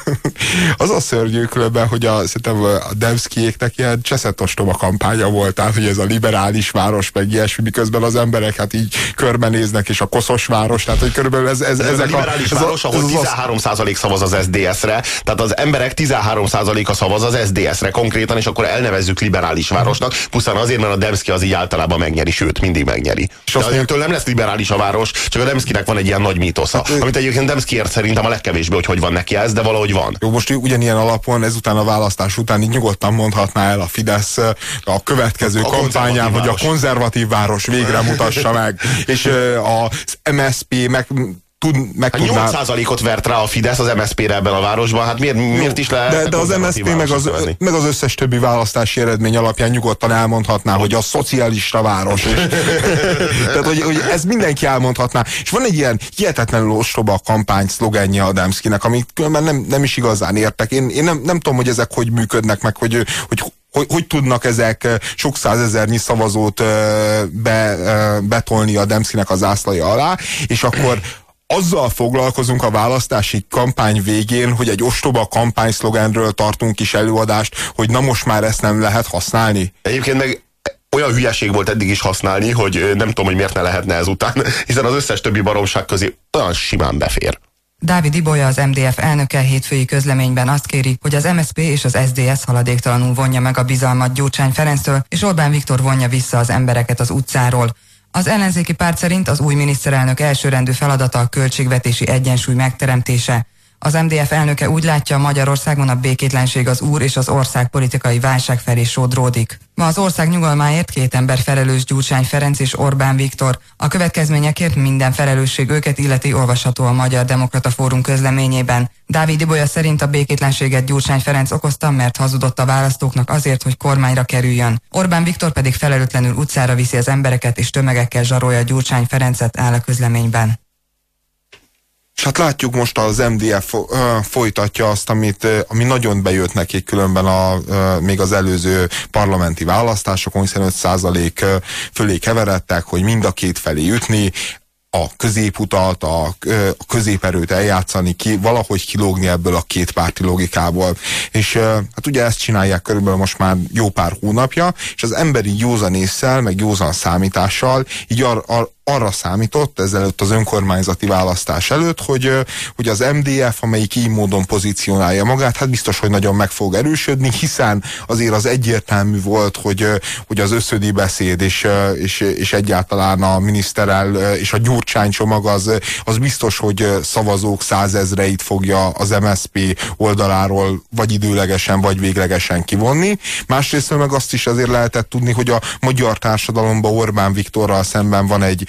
az a szörnyű különben, hogy a, szerintem a Demszkijéknek ilyen cseszett ostoba kampánya volt, tehát hogy ez a liberális város, meg ilyesmi, miközben az emberek hát így körbenéznek, és a koszos város, tehát hogy körülbelül ez, ez, ez ezek a liberális a, város, ahol 13 százalék szavaz az SDS-re, tehát az emberek 13 a szavaz az SDS-re konkrétan, és akkor elnevezzük liberális városnak, pusztán azért, mert a Demszki az így általában megnyeri, sőt, mindig megnyeri. És De nem lesz liberális a város, csak a Demszkinek van egy ilyen nagy mítosza, hát, amit egyébként Demszkiért szerintem a legkevésbé legkevésbé, hogy hogy van neki ez, de valahogy van. Jó, most ugyanilyen alapon, ezután a választás után így nyugodtan mondhatná el a Fidesz a következő a kampányán, hogy a konzervatív város végre mutassa meg, és az MSP meg tud, meg hát tudná... 8%-ot vert rá a Fidesz az MSZP-re ebben a városban, hát miért, miért is lehet De, de az MSZP meg az, meg az összes többi választási eredmény alapján nyugodtan elmondhatná, hogy a szocialista város. És, tehát, hogy, hogy ez mindenki elmondhatná. És van egy ilyen hihetetlenül ostoba kampány szlogenje Adamskinek, amit különben nem, nem is igazán értek. Én, én nem, nem tudom, hogy ezek hogy működnek, meg hogy, hogy hogy, hogy tudnak ezek sok százezernyi szavazót be, betolni a Demszkinek az ászlaja alá, és akkor azzal foglalkozunk a választási kampány végén, hogy egy ostoba kampányszlogenről tartunk is előadást, hogy na most már ezt nem lehet használni. Egyébként meg olyan hülyeség volt eddig is használni, hogy nem tudom, hogy miért ne lehetne ezután, hiszen az összes többi baromság közé olyan simán befér. Dávid Ibolya, az MDF elnöke hétfői közleményben azt kéri, hogy az MSP és az SDS haladéktalanul vonja meg a bizalmat Gyurcsány Ferenctől, és Orbán Viktor vonja vissza az embereket az utcáról. Az ellenzéki párt szerint az új miniszterelnök elsőrendű feladata a költségvetési egyensúly megteremtése. Az MDF elnöke úgy látja, Magyarországon a békétlenség az úr és az ország politikai válság felé sodródik. Ma az ország nyugalmáért két ember felelős Gyurcsány Ferenc és Orbán Viktor. A következményekért minden felelősség őket illeti olvasható a Magyar Demokrata Fórum közleményében. Dávid Ibolya szerint a békétlenséget Gyurcsány Ferenc okozta, mert hazudott a választóknak azért, hogy kormányra kerüljön. Orbán Viktor pedig felelőtlenül utcára viszi az embereket és tömegekkel zsarolja Gyurcsány Ferencet áll a közleményben. És hát látjuk most az MDF folytatja azt, amit, ami nagyon bejött nekik különben a, még az előző parlamenti választásokon, hiszen 5% fölé keveredtek, hogy mind a két felé ütni, a középutat, a, középerőt eljátszani, ki, valahogy kilógni ebből a két párti logikából. És hát ugye ezt csinálják körülbelül most már jó pár hónapja, és az emberi józanésszel, meg józan számítással így ar, ar, arra számított ezelőtt az önkormányzati választás előtt, hogy, hogy az MDF, amelyik így módon pozícionálja magát, hát biztos, hogy nagyon meg fog erősödni, hiszen azért az egyértelmű volt, hogy, hogy az összödi beszéd és, és, és egyáltalán a miniszterel és a Gyurcsány csomag az, az biztos, hogy szavazók százezreit fogja az MSP oldaláról vagy időlegesen, vagy véglegesen kivonni. Másrészt meg azt is azért lehetett tudni, hogy a magyar társadalomban Orbán Viktorral szemben van egy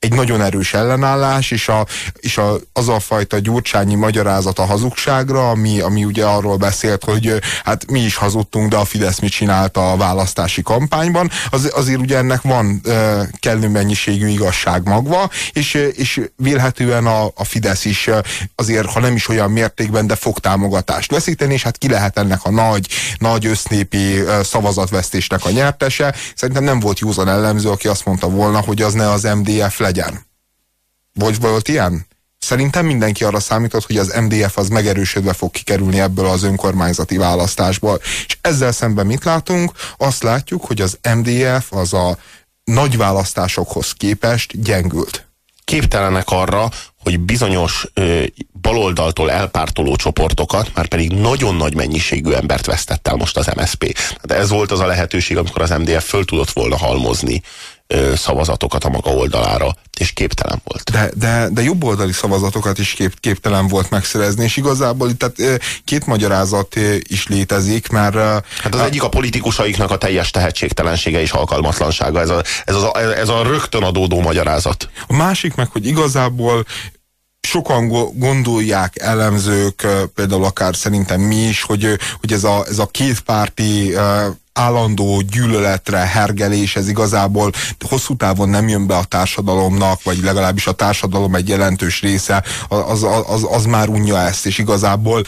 egy nagyon erős ellenállás, és, a, és a, az a fajta gyurcsányi magyarázat a hazugságra, ami, ami ugye arról beszélt, hogy hát mi is hazudtunk, de a Fidesz mit csinálta a választási kampányban, az, azért ugye ennek van e, kellő mennyiségű igazság magva, és, és vélhetően a, a Fidesz is azért, ha nem is olyan mértékben, de fog támogatást veszíteni, és hát ki lehet ennek a nagy, nagy össznépi szavazatvesztésnek a nyertese. Szerintem nem volt józan ellenző, aki azt mondta volna, hogy az ne az MDF legyen. Vagy volt ilyen? Szerintem mindenki arra számított, hogy az MDF az megerősödve fog kikerülni ebből az önkormányzati választásból. És ezzel szemben mit látunk? Azt látjuk, hogy az MDF az a nagy választásokhoz képest gyengült. Képtelenek arra, hogy bizonyos ö, baloldaltól elpártoló csoportokat, már pedig nagyon nagy mennyiségű embert vesztett el most az MSP. Tehát ez volt az a lehetőség, amikor az MDF föl tudott volna halmozni szavazatokat a maga oldalára, és képtelen volt. De, de, de jobboldali szavazatokat is kép, képtelen volt megszerezni, és igazából tehát, két magyarázat is létezik, mert... Hát az a, egyik a politikusaiknak a teljes tehetségtelensége és alkalmatlansága, ez a, ez, a, ez a rögtön adódó magyarázat. A másik meg, hogy igazából sokan gondolják elemzők, például akár szerintem mi is, hogy, hogy ez a, ez a kétpárti állandó gyűlöletre hergelés, ez igazából hosszú távon nem jön be a társadalomnak, vagy legalábbis a társadalom egy jelentős része, az, az, az már unja ezt, és igazából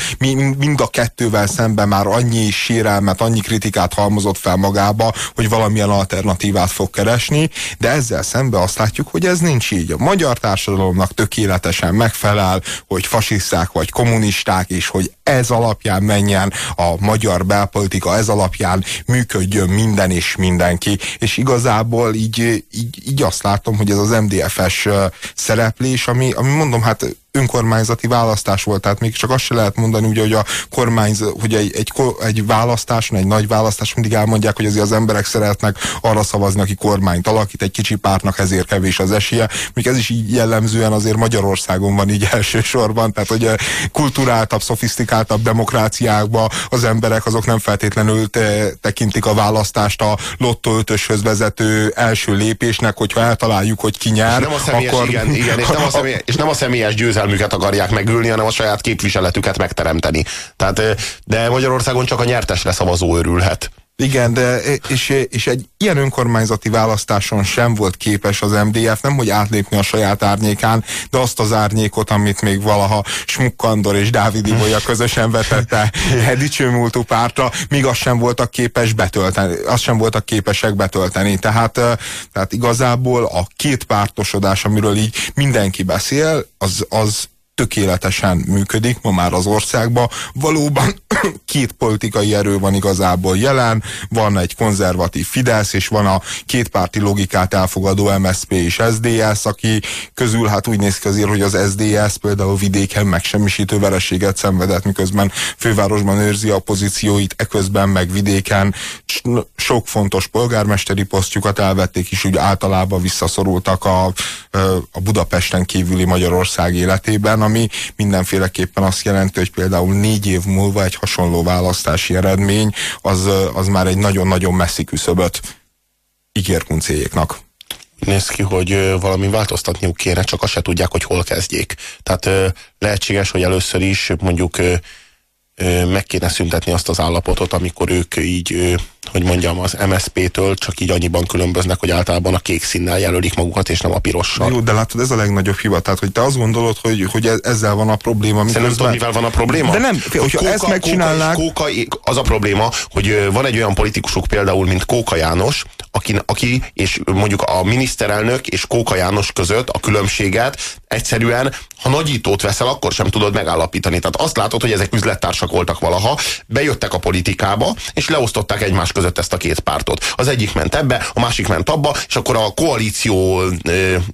mind a kettővel szemben már annyi sérelmet, annyi kritikát halmozott fel magába, hogy valamilyen alternatívát fog keresni, de ezzel szemben azt látjuk, hogy ez nincs így. A magyar társadalomnak tökéletesen megfelel, hogy fasiszták vagy kommunisták, és hogy ez alapján menjen a magyar belpolitika, ez alapján működjön minden és mindenki, és igazából így, így, így azt látom, hogy ez az MDFS szereplés, ami, ami mondom, hát önkormányzati választás volt, tehát még csak azt se lehet mondani, ugye, hogy a kormányzat, hogy egy, egy, egy választáson, egy nagy választás mindig elmondják, hogy azért az emberek szeretnek arra szavazni, aki kormányt alakít, egy kicsi pártnak ezért kevés az esélye. Még ez is így jellemzően azért Magyarországon van így elsősorban, tehát hogy kulturáltabb, szofisztikáltabb demokráciákban az emberek azok nem feltétlenül te, tekintik a választást a lottó ötöshöz vezető első lépésnek, hogyha eltaláljuk, hogy ki nyer, és nem a személyes, akkor... igen, igen, és nem a személyes, és nem a személyes győzelem érzelmüket akarják megülni, hanem a saját képviseletüket megteremteni. Tehát, de Magyarországon csak a nyertesre szavazó örülhet. Igen, de és, és egy ilyen önkormányzati választáson sem volt képes az MDF, nem hogy átlépni a saját árnyékán, de azt az árnyékot, amit még valaha Smukkandor és Dávid Ibolya közösen vetette dicsőmúltú pártra, míg azt sem voltak képes betölteni, azt sem voltak képesek betölteni. Tehát, tehát igazából a két pártosodás, amiről így mindenki beszél, az, az tökéletesen működik ma már az országban. Valóban két politikai erő van igazából jelen, van egy konzervatív Fidesz, és van a kétpárti logikát elfogadó MSZP és SDS, aki közül hát úgy néz ki azért, hogy az SDS például vidéken megsemmisítő vereséget szenvedett, miközben fővárosban őrzi a pozícióit, eközben meg vidéken sok fontos polgármesteri posztjukat elvették, és úgy általában visszaszorultak a, a Budapesten kívüli Magyarország életében, ami mindenféleképpen azt jelenti, hogy például négy év múlva egy hasonló választási eredmény az, az már egy nagyon-nagyon messzi küszöböt ígér kuncéjéknak néz ki, hogy valami változtatniuk kéne, csak azt se tudják, hogy hol kezdjék. Tehát lehetséges, hogy először is mondjuk meg kéne szüntetni azt az állapotot, amikor ők így, hogy mondjam, az MSZP-től csak így annyiban különböznek, hogy általában a kék színnel jelölik magukat, és nem a pirossal. Jó, de látod, ez a legnagyobb hiba. Tehát, hogy te azt gondolod, hogy, hogy e- ezzel van a probléma. Szerintem tudod, mivel van a probléma? De nem, hogyha kóka, ezt megcsinálnák... Kóka, kóka, az a probléma, hogy van egy olyan politikusuk például, mint Kóka János, aki, aki és mondjuk a miniszterelnök és Kóka János között a különbséget egyszerűen, ha nagyítót veszel, akkor sem tudod megállapítani. Tehát azt látod, hogy ezek üzlettársak voltak valaha, bejöttek a politikába, és leosztották egymás között ezt a két pártot. Az egyik ment ebbe, a másik ment abba, és akkor a koalíció,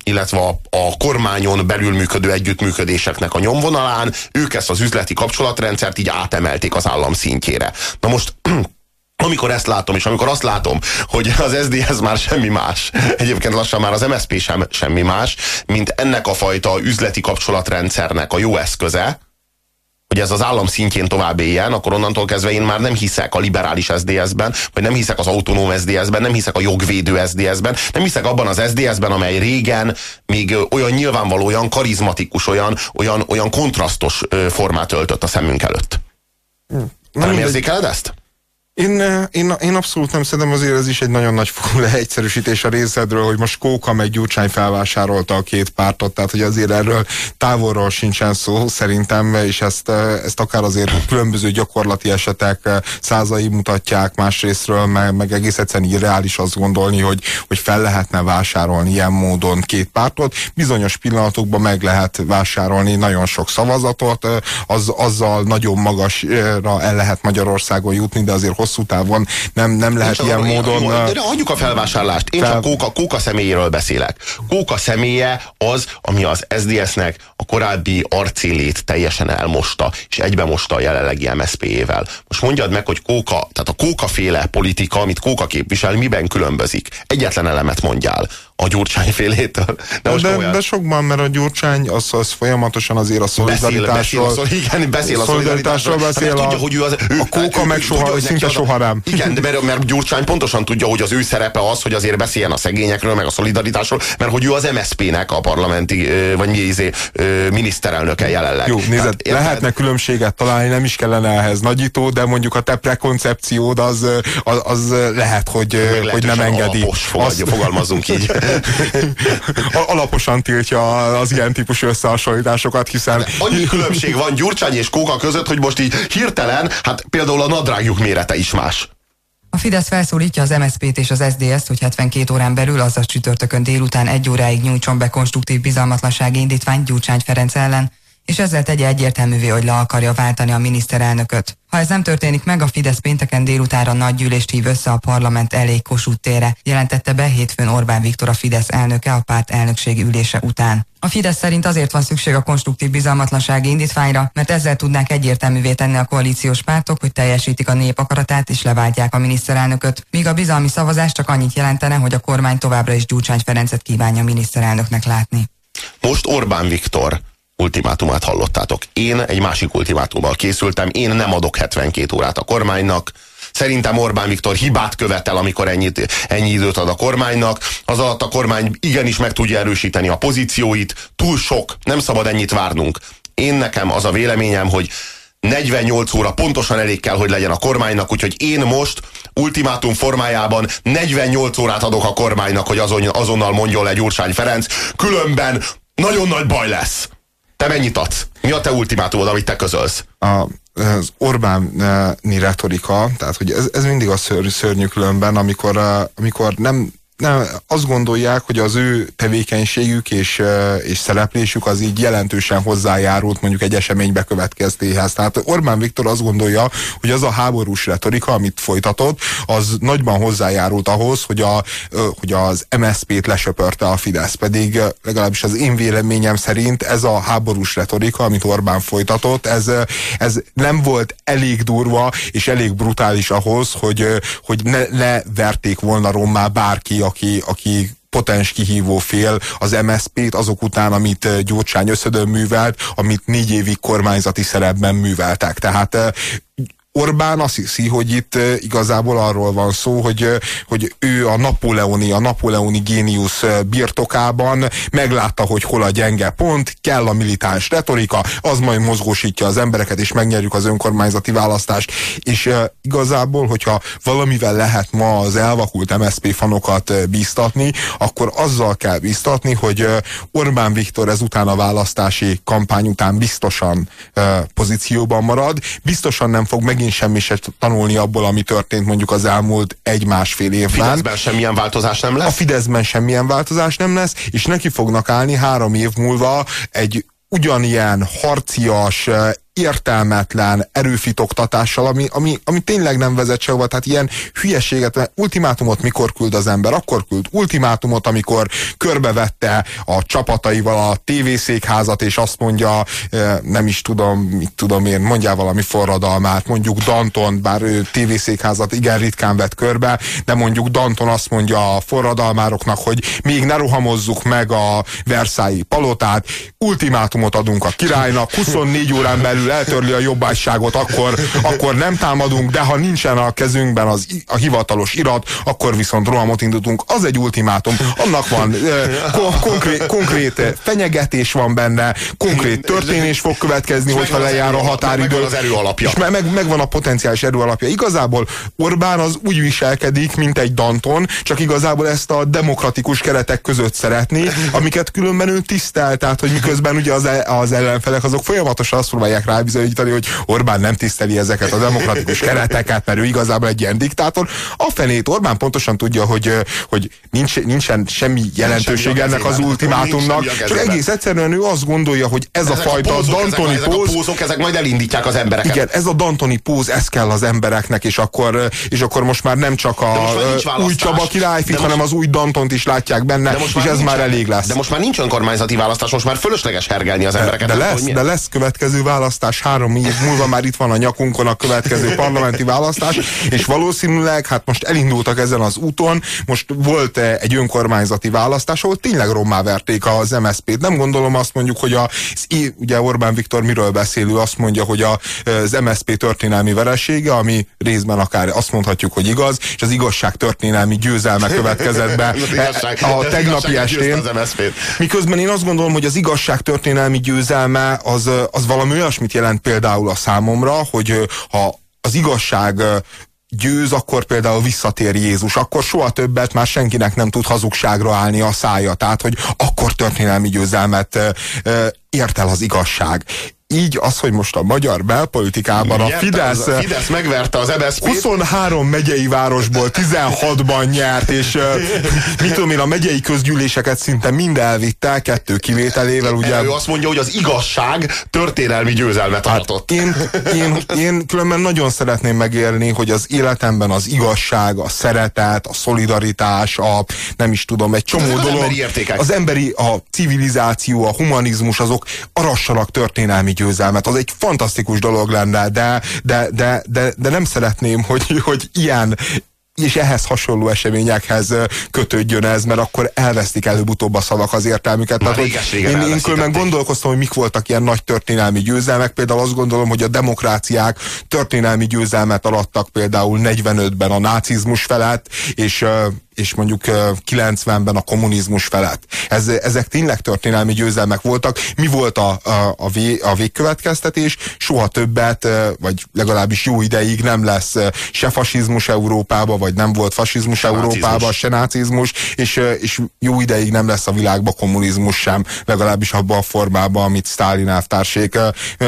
illetve a, kormányon belül működő együttműködéseknek a nyomvonalán ők ezt az üzleti kapcsolatrendszert így átemelték az állam szintjére. Na most amikor ezt látom, és amikor azt látom, hogy az SZDSZ már semmi más, egyébként lassan már az MSZP sem semmi más, mint ennek a fajta üzleti kapcsolatrendszernek a jó eszköze, hogy ez az állam szintjén tovább éljen, akkor onnantól kezdve én már nem hiszek a liberális SZDSZ-ben, vagy nem hiszek az autonóm SZDSZ-ben, nem hiszek a jogvédő SZDSZ-ben, nem hiszek abban az SZDSZ-ben, amely régen még olyan nyilvánvaló, olyan karizmatikus, olyan, olyan, olyan kontrasztos formát öltött a szemünk előtt. Hm. Nem, nem érzékeled ezt? Én, én, én abszolút nem szerintem azért ez is egy nagyon nagy leegyszerűsítés a részedről, hogy most Kóka meg Gyurcsány felvásárolta a két pártot, tehát hogy azért erről távolról sincsen szó szerintem, és ezt, ezt akár azért különböző gyakorlati esetek százai mutatják másrésztről, meg, meg egész egyszerűen irreális azt gondolni, hogy, hogy fel lehetne vásárolni ilyen módon két pártot. Bizonyos pillanatokban meg lehet vásárolni nagyon sok szavazatot, az, azzal nagyon magasra el lehet Magyarországon jutni, de azért hosszú távon nem, nem lehet ilyen módon... De, de hagyjuk a felvásárlást. Én fel... csak Kóka, Kóka személyéről beszélek. Kóka személye az, ami az SDS-nek a korábbi arcélét teljesen elmosta, és egybemosta a jelenlegi MSZP-ével. Most mondjad meg, hogy Kóka, tehát a Kóka féle politika, amit Kóka képvisel, miben különbözik? Egyetlen elemet mondjál a Gyurcsány félétől. De, de, de, de sokban, mert a Gyurcsány az, az folyamatosan azért a szolidaritásról beszél, beszél, igen, beszél a szolidaritásról, beszél, hát, a, tudja, hogy ő az, ő, a kóka meg soha, tudja, szinte soha nem. Igen, de mert, mert Gyurcsány pontosan tudja, hogy az ő szerepe az, hogy azért beszéljen a szegényekről, meg a szolidaritásról, mert hogy ő az MSZP-nek a parlamenti, vagy mi izé, miniszterelnöke jelenleg. Jó, nézd, Tehát, lehetne különbséget találni, nem is kellene ehhez nagyító, de mondjuk a te prekoncepciód az, az, az lehet, hogy, hogy nem engedi. Alapos, Azt... fogalmazunk így. Alaposan tiltja az ilyen típusú összehasonlításokat, hiszen... Annyi különbség van Gyurcsány és Kóka között, hogy most így hirtelen, hát például a nadrágjuk mérete is más. A Fidesz felszólítja az MSZP-t és az SZDSZ-t, hogy 72 órán belül, azaz csütörtökön délután egy óráig nyújtson be konstruktív bizalmatlansági indítványt Gyurcsány Ferenc ellen, és ezzel tegye egyértelművé, hogy le akarja váltani a miniszterelnököt. Ha ez nem történik meg, a Fidesz pénteken délutára nagy gyűlést hív össze a parlament elé Kossuth térre, jelentette be hétfőn Orbán Viktor a Fidesz elnöke a párt elnökségi ülése után. A Fidesz szerint azért van szükség a konstruktív bizalmatlansági indítványra, mert ezzel tudnák egyértelművé tenni a koalíciós pártok, hogy teljesítik a nép akaratát és leváltják a miniszterelnököt, míg a bizalmi szavazás csak annyit jelentene, hogy a kormány továbbra is Gyurcsány Ferencet kívánja miniszterelnöknek látni. Most Orbán Viktor ultimátumát hallottátok. Én egy másik ultimátummal készültem, én nem adok 72 órát a kormánynak, Szerintem Orbán Viktor hibát követel, amikor ennyit, ennyi időt ad a kormánynak. Az alatt a kormány igenis meg tudja erősíteni a pozícióit. Túl sok, nem szabad ennyit várnunk. Én nekem az a véleményem, hogy 48 óra pontosan elég kell, hogy legyen a kormánynak, úgyhogy én most ultimátum formájában 48 órát adok a kormánynak, hogy azon, azonnal mondjon le Gyurcsány Ferenc, különben nagyon nagy baj lesz. Te mennyit adsz? Mi a te ultimátumod, amit te közölsz? A, az Orbáni retorika, tehát hogy ez, ez mindig a szörny, szörnyű különben, amikor, amikor nem nem, azt gondolják, hogy az ő tevékenységük és, és szereplésük az így jelentősen hozzájárult mondjuk egy esemény bekövetkeztéhez. Tehát Orbán Viktor azt gondolja, hogy az a háborús retorika, amit folytatott, az nagyban hozzájárult ahhoz, hogy, a, hogy az MSZP-t lesöpörte a Fidesz. Pedig legalábbis az én véleményem szerint ez a háborús retorika, amit Orbán folytatott, ez, ez nem volt elég durva és elég brutális ahhoz, hogy, hogy ne, ne verték volna rommá bárki aki, aki potens kihívó fél az MSZP-t azok után, amit Gyurcsány összödön művelt, amit négy évig kormányzati szerepben műveltek. Tehát Orbán azt hiszi, hogy itt igazából arról van szó, hogy, hogy ő a napóleoni, a napóleoni géniusz birtokában meglátta, hogy hol a gyenge pont, kell a militáns retorika, az majd mozgósítja az embereket, és megnyerjük az önkormányzati választást. És igazából, hogyha valamivel lehet ma az elvakult MSZP fanokat bíztatni, akkor azzal kell bíztatni, hogy Orbán Viktor ezután a választási kampány után biztosan pozícióban marad, biztosan nem fog megint semmi se tanulni abból, ami történt mondjuk az elmúlt egy-másfél évben. A Fideszben semmilyen változás nem lesz? A Fideszben semmilyen változás nem lesz, és neki fognak állni három év múlva egy ugyanilyen harcias, értelmetlen erőfitoktatással, ami, ami, ami tényleg nem vezet sehova, tehát ilyen hülyeséget, ultimátumot mikor küld az ember? Akkor küld ultimátumot, amikor körbevette a csapataival a tévészékházat, és azt mondja, nem is tudom, mit tudom én, mondjál valami forradalmát, mondjuk Danton, bár ő tévészékházat igen ritkán vett körbe, de mondjuk Danton azt mondja a forradalmároknak, hogy még ne rohamozzuk meg a Versailles palotát, ultimátumot adunk a királynak, 24 órán belül belül eltörli a jobbágyságot, akkor, akkor nem támadunk, de ha nincsen a kezünkben az, a hivatalos irat, akkor viszont rohamot indítunk. Az egy ultimátum. Annak van ko- konkrét, konkrét fenyegetés van benne, konkrét történés fog következni, hogyha lejár a határidő. Megvan az erő alapja. És meg, megvan a potenciális erő alapja. Igazából Orbán az úgy viselkedik, mint egy Danton, csak igazából ezt a demokratikus keretek között szeretné, amiket különben ő tisztel, tehát hogy miközben ugye az, e- az ellenfelek azok folyamatosan azt próbálják rábizonyítani, hogy Orbán nem tiszteli ezeket a demokratikus kereteket, mert ő igazából egy ilyen diktátor. A fenét Orbán pontosan tudja, hogy, hogy nincs, nincsen semmi jelentőség ennek az ultimátumnak, csak egész egyszerűen ő azt gondolja, hogy ez ezek a fajta a pózok, Dantoni ezek, póz, ezek a pózok, ezek majd elindítják az embereket. Igen, ez a Dantoni póz, ez kell az embereknek, és akkor, és akkor most már nem csak a új Csaba királyfit, hanem az új Dantont is látják benne, és ez már elég lesz. De most már nincs önkormányzati választás, most már fölösleges hergelni az embereket. De, de lesz, de lesz következő választás, három év múlva már itt van a nyakunkon a következő parlamenti választás, és valószínűleg, hát most elindultak ezen az úton, most volt egy önkormányzati választás, ahol tényleg rommá verték az MSZP-t. Nem gondolom azt mondjuk, hogy a, ugye Orbán Viktor miről beszélő, azt mondja, hogy az MSZP történelmi veresége, ami részben akár azt mondhatjuk, hogy igaz, és az igazság történelmi győzelme következett be a tegnapi estén. Miközben én azt gondolom, hogy az igazság történelmi győzelme az, az valami olyasmit jelent például a számomra, hogy ha az igazság győz, akkor például visszatér Jézus, akkor soha többet már senkinek nem tud hazugságra állni a szája. Tehát, hogy akkor történelmi győzelmet ért el az igazság így az, hogy most a magyar belpolitikában a Fidesz, a Fidesz megverte az MSZP 23 megyei városból 16-ban nyert, és mit tudom én, a megyei közgyűléseket szinte mind elvitte, kettő kivételével. Ugye, ő azt mondja, hogy az igazság történelmi győzelmet hát adott. Én, én, én különben nagyon szeretném megélni, hogy az életemben az igazság, a szeretet, a szolidaritás, a nem is tudom, egy csomó az dolog. Emberi az emberi, a civilizáció, a humanizmus, azok arassanak történelmi győzelmet. Az egy fantasztikus dolog lenne, de, de, de, de, de nem szeretném, hogy, hogy ilyen, és ehhez hasonló eseményekhez kötődjön ez, mert akkor elvesztik előbb-utóbb a szavak az értelmüket. Már Tehát, réges, én, én különben gondolkoztam, hogy mik voltak ilyen nagy történelmi győzelmek. Például azt gondolom, hogy a demokráciák történelmi győzelmet alattak például 45-ben a nácizmus felett, és és mondjuk 90-ben a kommunizmus felett. Ez, ezek tényleg történelmi győzelmek voltak. Mi volt a, a, a, vé, a végkövetkeztetés? Soha többet, vagy legalábbis jó ideig nem lesz se fasizmus Európába, vagy nem volt fasizmus se Európába, se nácizmus, és, és jó ideig nem lesz a világban kommunizmus sem, legalábbis abban a formában, amit Sztálin elvtársék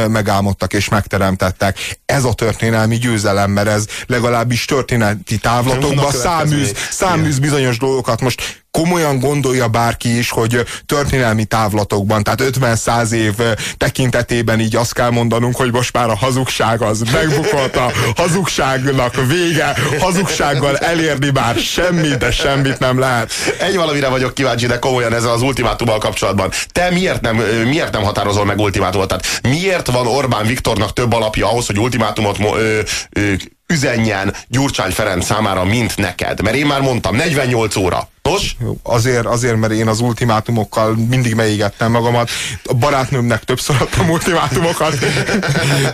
megálmodtak és megteremtettek. Ez a történelmi győzelem, mert ez legalábbis történeti távlatokban száműz, száműz bizonyos dolgokat most komolyan gondolja bárki is, hogy történelmi távlatokban, tehát 50-100 év tekintetében így azt kell mondanunk, hogy most már a hazugság az megbukott, a hazugságnak vége, hazugsággal elérni már semmit, de semmit nem lehet. Egy valamire vagyok kíváncsi, de komolyan ezzel az ultimátummal kapcsolatban. Te miért nem, miért nem határozol meg ultimátumot? Tehát miért van Orbán Viktornak több alapja ahhoz, hogy ultimátumot ö, ö, üzenjen Gyurcsány Ferenc számára, mint neked. Mert én már mondtam, 48 óra. Nos? Azért, azért, mert én az ultimátumokkal mindig megégettem magamat. A barátnőmnek többször adtam ultimátumokat,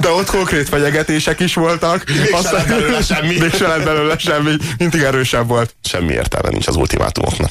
de ott konkrét fenyegetések is voltak. Még Aztán, se lett belőle semmi. Még se lett belőle semmi. Mindig erősebb volt. Semmi értelme nincs az ultimátumoknak.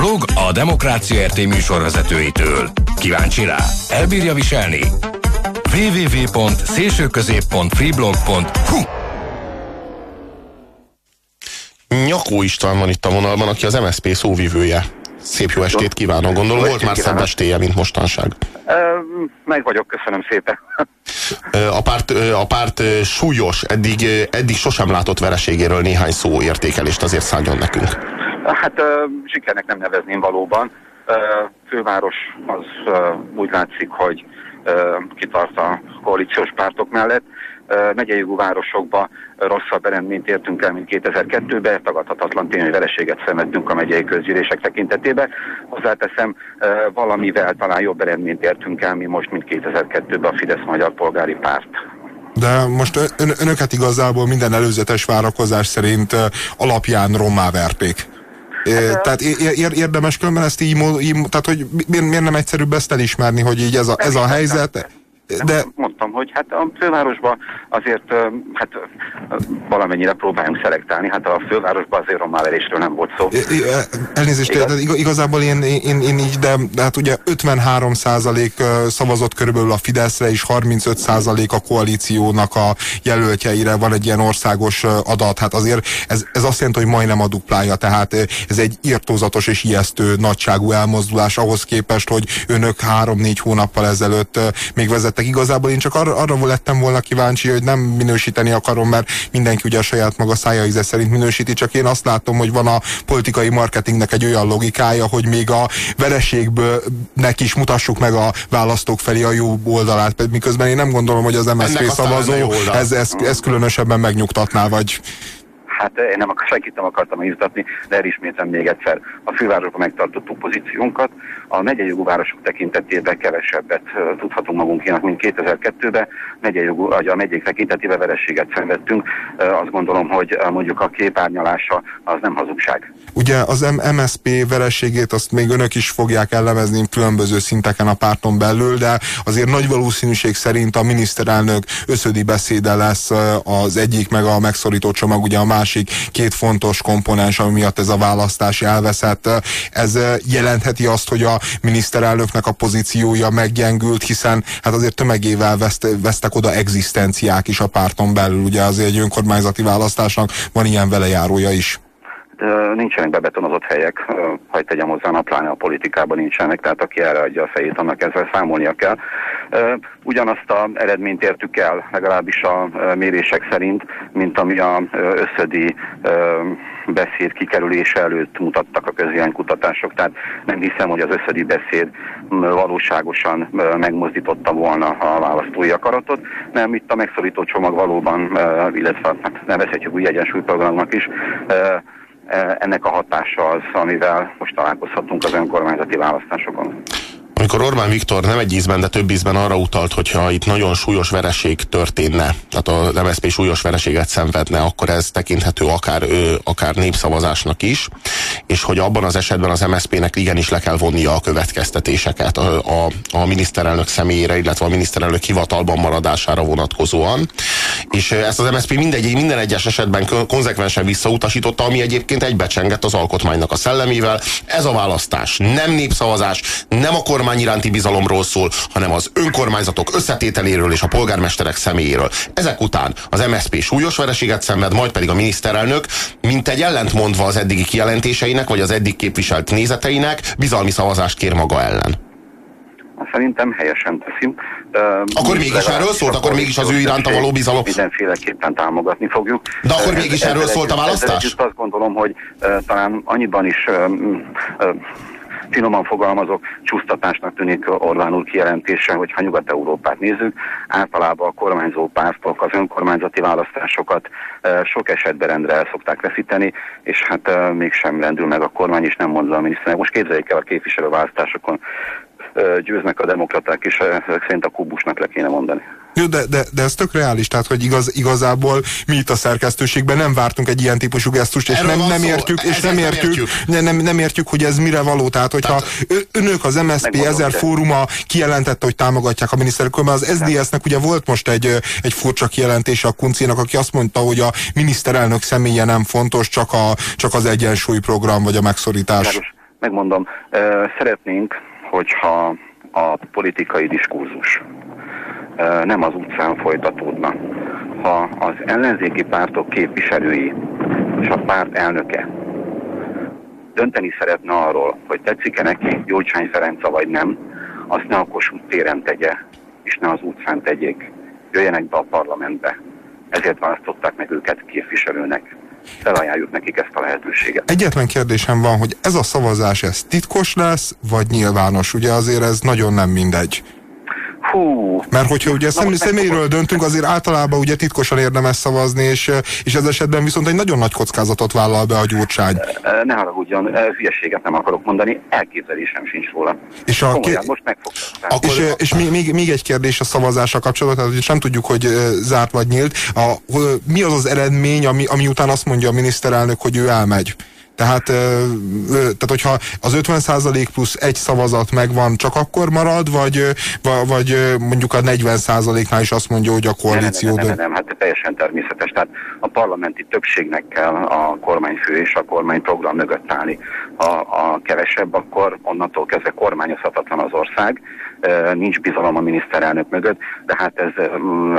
Blog a Demokrácia RT műsorvezetőitől. Kíváncsi rá? Elbírja viselni? www.szélsőközép.freeblog.hu Nyakó István van itt a vonalban, aki az MSZP szóvivője. Szép jó estét kívánok, gondolom volt már szebb estéje, mint mostanság. meg vagyok, köszönöm szépen. A párt, a párt súlyos, eddig, eddig sosem látott vereségéről néhány szó értékelést azért szálljon nekünk. Hát sikernek nem nevezném valóban. Főváros az úgy látszik, hogy kitart a koalíciós pártok mellett megyei jogú városokba rosszabb eredményt értünk el, mint 2002-ben, tagadhatatlan tény, vereséget szenvedtünk a megyei közgyűlések tekintetében. Hozzáteszem, valamivel talán jobb eredményt értünk el, mi most, mint 2002-ben a Fidesz Magyar Polgári Párt. De most ön, önöket igazából minden előzetes várakozás szerint alapján rommá verték. Hát, tehát érdemes különben ezt így, így tehát hogy miért nem egyszerűbb ezt elismerni, hogy így ez a, ez a helyzet, de... Mondtam, hogy hát a fővárosban azért hát valamennyire próbáljunk szelektálni, hát a fővárosban azért romáverésről nem volt szó. Elnézést, Igaz? igazából én, én, én így, de, de hát ugye 53 százalék szavazott körülbelül a Fideszre, és 35 százalék a koalíciónak a jelöltjeire van egy ilyen országos adat. Hát azért ez, ez azt jelenti, hogy majdnem a duplája, tehát ez egy írtózatos és ijesztő nagyságú elmozdulás ahhoz képest, hogy önök három-négy hónappal ezelőtt még vezet lettek. Igazából én csak arra, arra lettem volna kíváncsi, hogy nem minősíteni akarom, mert mindenki ugye a saját maga szája íze szerint minősíti, csak én azt látom, hogy van a politikai marketingnek egy olyan logikája, hogy még a vereségből neki is mutassuk meg a választók felé a jó oldalát, miközben én nem gondolom, hogy az MSZP szavazó ez, ez, ez különösebben megnyugtatná, vagy Hát én nem akar, senkit nem akartam izgatni, de elismétem még egyszer. A fővárosban megtartottuk pozíciónkat, a megyei jogú városok tekintetében kevesebbet tudhatunk magunkénak, mint 2002-ben. Megyei jogú, vagy a megyék tekintetében verességet szenvedtünk. Azt gondolom, hogy mondjuk a képárnyalása az nem hazugság. Ugye az MSP verességét azt még önök is fogják ellemezni különböző szinteken a párton belül, de azért nagy valószínűség szerint a miniszterelnök összödi beszéde lesz az egyik, meg a megszorító csomag, ugye a másik két fontos komponens, ami miatt ez a választás elveszett. Ez jelentheti azt, hogy a miniszterelnöknek a pozíciója meggyengült, hiszen hát azért tömegével veszt, vesztek oda egzisztenciák is a párton belül, ugye azért egy önkormányzati választásnak van ilyen velejárója is nincsenek bebetonozott helyek, hagyd tegyem hozzá, pláne a politikában nincsenek, tehát aki erre adja a fejét, annak ezzel számolnia kell. Ugyanazt a eredményt értük el, legalábbis a mérések szerint, mint ami a összödi beszéd kikerülése előtt mutattak a közvéleménykutatások, tehát nem hiszem, hogy az összödi beszéd valóságosan megmozdította volna a választói akaratot, nem itt a megszorító csomag valóban, illetve hát nevezhetjük új egyensúlyprogramnak is, ennek a hatása az, amivel most találkozhatunk az önkormányzati választásokon. Amikor Orbán Viktor nem egy ízben, de több ízben arra utalt, hogyha itt nagyon súlyos vereség történne, tehát a MSZP súlyos vereséget szenvedne, akkor ez tekinthető akár, akár népszavazásnak is, és hogy abban az esetben az MSZP-nek igenis le kell vonnia a következtetéseket a, a, a miniszterelnök személyére, illetve a miniszterelnök hivatalban maradására vonatkozóan. És ezt az MSZP mindegy, minden egyes esetben konzekvensen visszautasította, ami egyébként egybecsengett az alkotmánynak a szellemével. Ez a választás nem népszavazás, nem a kormány kormány iránti bizalomról szól, hanem az önkormányzatok összetételéről és a polgármesterek személyéről. Ezek után az MSZP súlyos vereséget szenved, majd pedig a miniszterelnök, mint egy ellentmondva az eddigi kijelentéseinek, vagy az eddig képviselt nézeteinek, bizalmi szavazást kér maga ellen. Szerintem helyesen teszünk. Akkor mégis erről szólt, akkor mégis az ő iránta való bizalom. Mindenféleképpen támogatni fogjuk. De akkor mégis erről szólt a választás? Azt gondolom, hogy talán annyiban is finoman fogalmazok, csúsztatásnak tűnik Orbán úr kijelentése, hogy ha Nyugat-Európát nézzük, általában a kormányzó pártok az önkormányzati választásokat sok esetben rendre el szokták veszíteni, és hát mégsem rendül meg a kormány, és nem mondza a miniszter. Most képzeljék el a képviselőválasztásokon győznek a demokraták, és ezek szerint a kubusnak le kéne mondani. Jó, de, de, de ez tök reális, tehát hogy igaz, igazából mi itt a szerkesztőségben nem vártunk egy ilyen típusú gesztust, és nem, nem értjük, és nem értjük, értjük. Nem, nem értjük, hogy ez mire való. Tehát, hogyha tehát, önök az MSZP ezer fóruma kijelentette, hogy támogatják a miniszterelnök, mert az SZDSZ-nek ugye volt most egy, egy furcsa kijelentése a Kuncinak, aki azt mondta, hogy a miniszterelnök személye nem fontos, csak, a, csak az egyensúlyprogram vagy a megszorítás. Megmondom, szeretnénk, hogyha a politikai diskurzus nem az utcán folytatódna. Ha az ellenzéki pártok képviselői és a párt elnöke dönteni szeretne arról, hogy tetszik-e neki Gyurcsány Ferenca vagy nem, azt ne a Kossuth téren tegye, és ne az utcán tegyék. Jöjjenek be a parlamentbe. Ezért választották meg őket képviselőnek. Felajánljuk nekik ezt a lehetőséget. Egyetlen kérdésem van, hogy ez a szavazás ez titkos lesz, vagy nyilvános? Ugye azért ez nagyon nem mindegy. Hú. Mert hogyha ugye szem, személyről döntünk, azért általában ugye titkosan érdemes szavazni, és, és ez esetben viszont egy nagyon nagy kockázatot vállal be a gyurcsány. Ne haragudjon, hülyeséget nem akarok mondani, elképzelésem sincs róla. És, a Komolyan, most megfogtam. És, és még, még, még egy kérdés a szavazása kapcsolatban, tehát nem tudjuk, hogy zárt vagy nyílt. A, mi az az eredmény, ami, ami után azt mondja a miniszterelnök, hogy ő elmegy? Tehát, tehát hogyha az 50% plusz egy szavazat megvan, csak akkor marad, vagy, vagy mondjuk a 40%-nál is azt mondja, hogy a koalíció... Nem, nem, nem, nem, nem, hát teljesen természetes. Tehát a parlamenti többségnek kell a kormányfő és a kormányprogram mögött állni. Ha a kevesebb, akkor onnantól kezdve kormányozhatatlan az ország, nincs bizalom a miniszterelnök mögött, de hát ez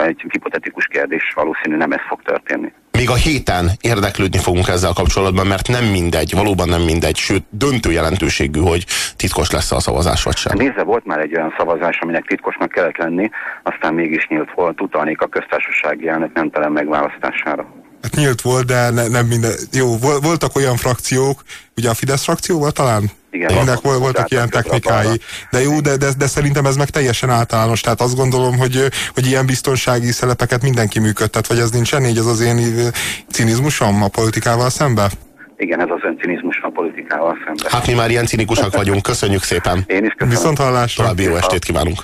egy hipotetikus kérdés, valószínű nem ez fog történni. Még a héten érdeklődni fogunk ezzel kapcsolatban, mert nem mindegy, valóban nem mindegy, sőt döntő jelentőségű, hogy titkos lesz a szavazás vagy sem. Nézze, volt már egy olyan szavazás, aminek titkosnak kellett lenni, aztán mégis nyílt volt, utalnék a köztársasági elnök nemtelen megválasztására. Hát nyílt volt, de ne, nem minden. Jó, voltak olyan frakciók, ugye a Fidesz frakció volt talán? Igen. Ennek vol, voltak ilyen technikái. De jó, de, de, de szerintem ez meg teljesen általános. Tehát azt gondolom, hogy, hogy ilyen biztonsági szerepeket mindenki működtet, vagy ez nincsen így, ez az én cinizmusom a politikával szembe? Igen, ez az ön cinizmus a politikával szemben. Hát mi már ilyen cinikusak vagyunk. Köszönjük szépen. Én is köszönöm. Viszont hallásra. További jó estét kívánunk.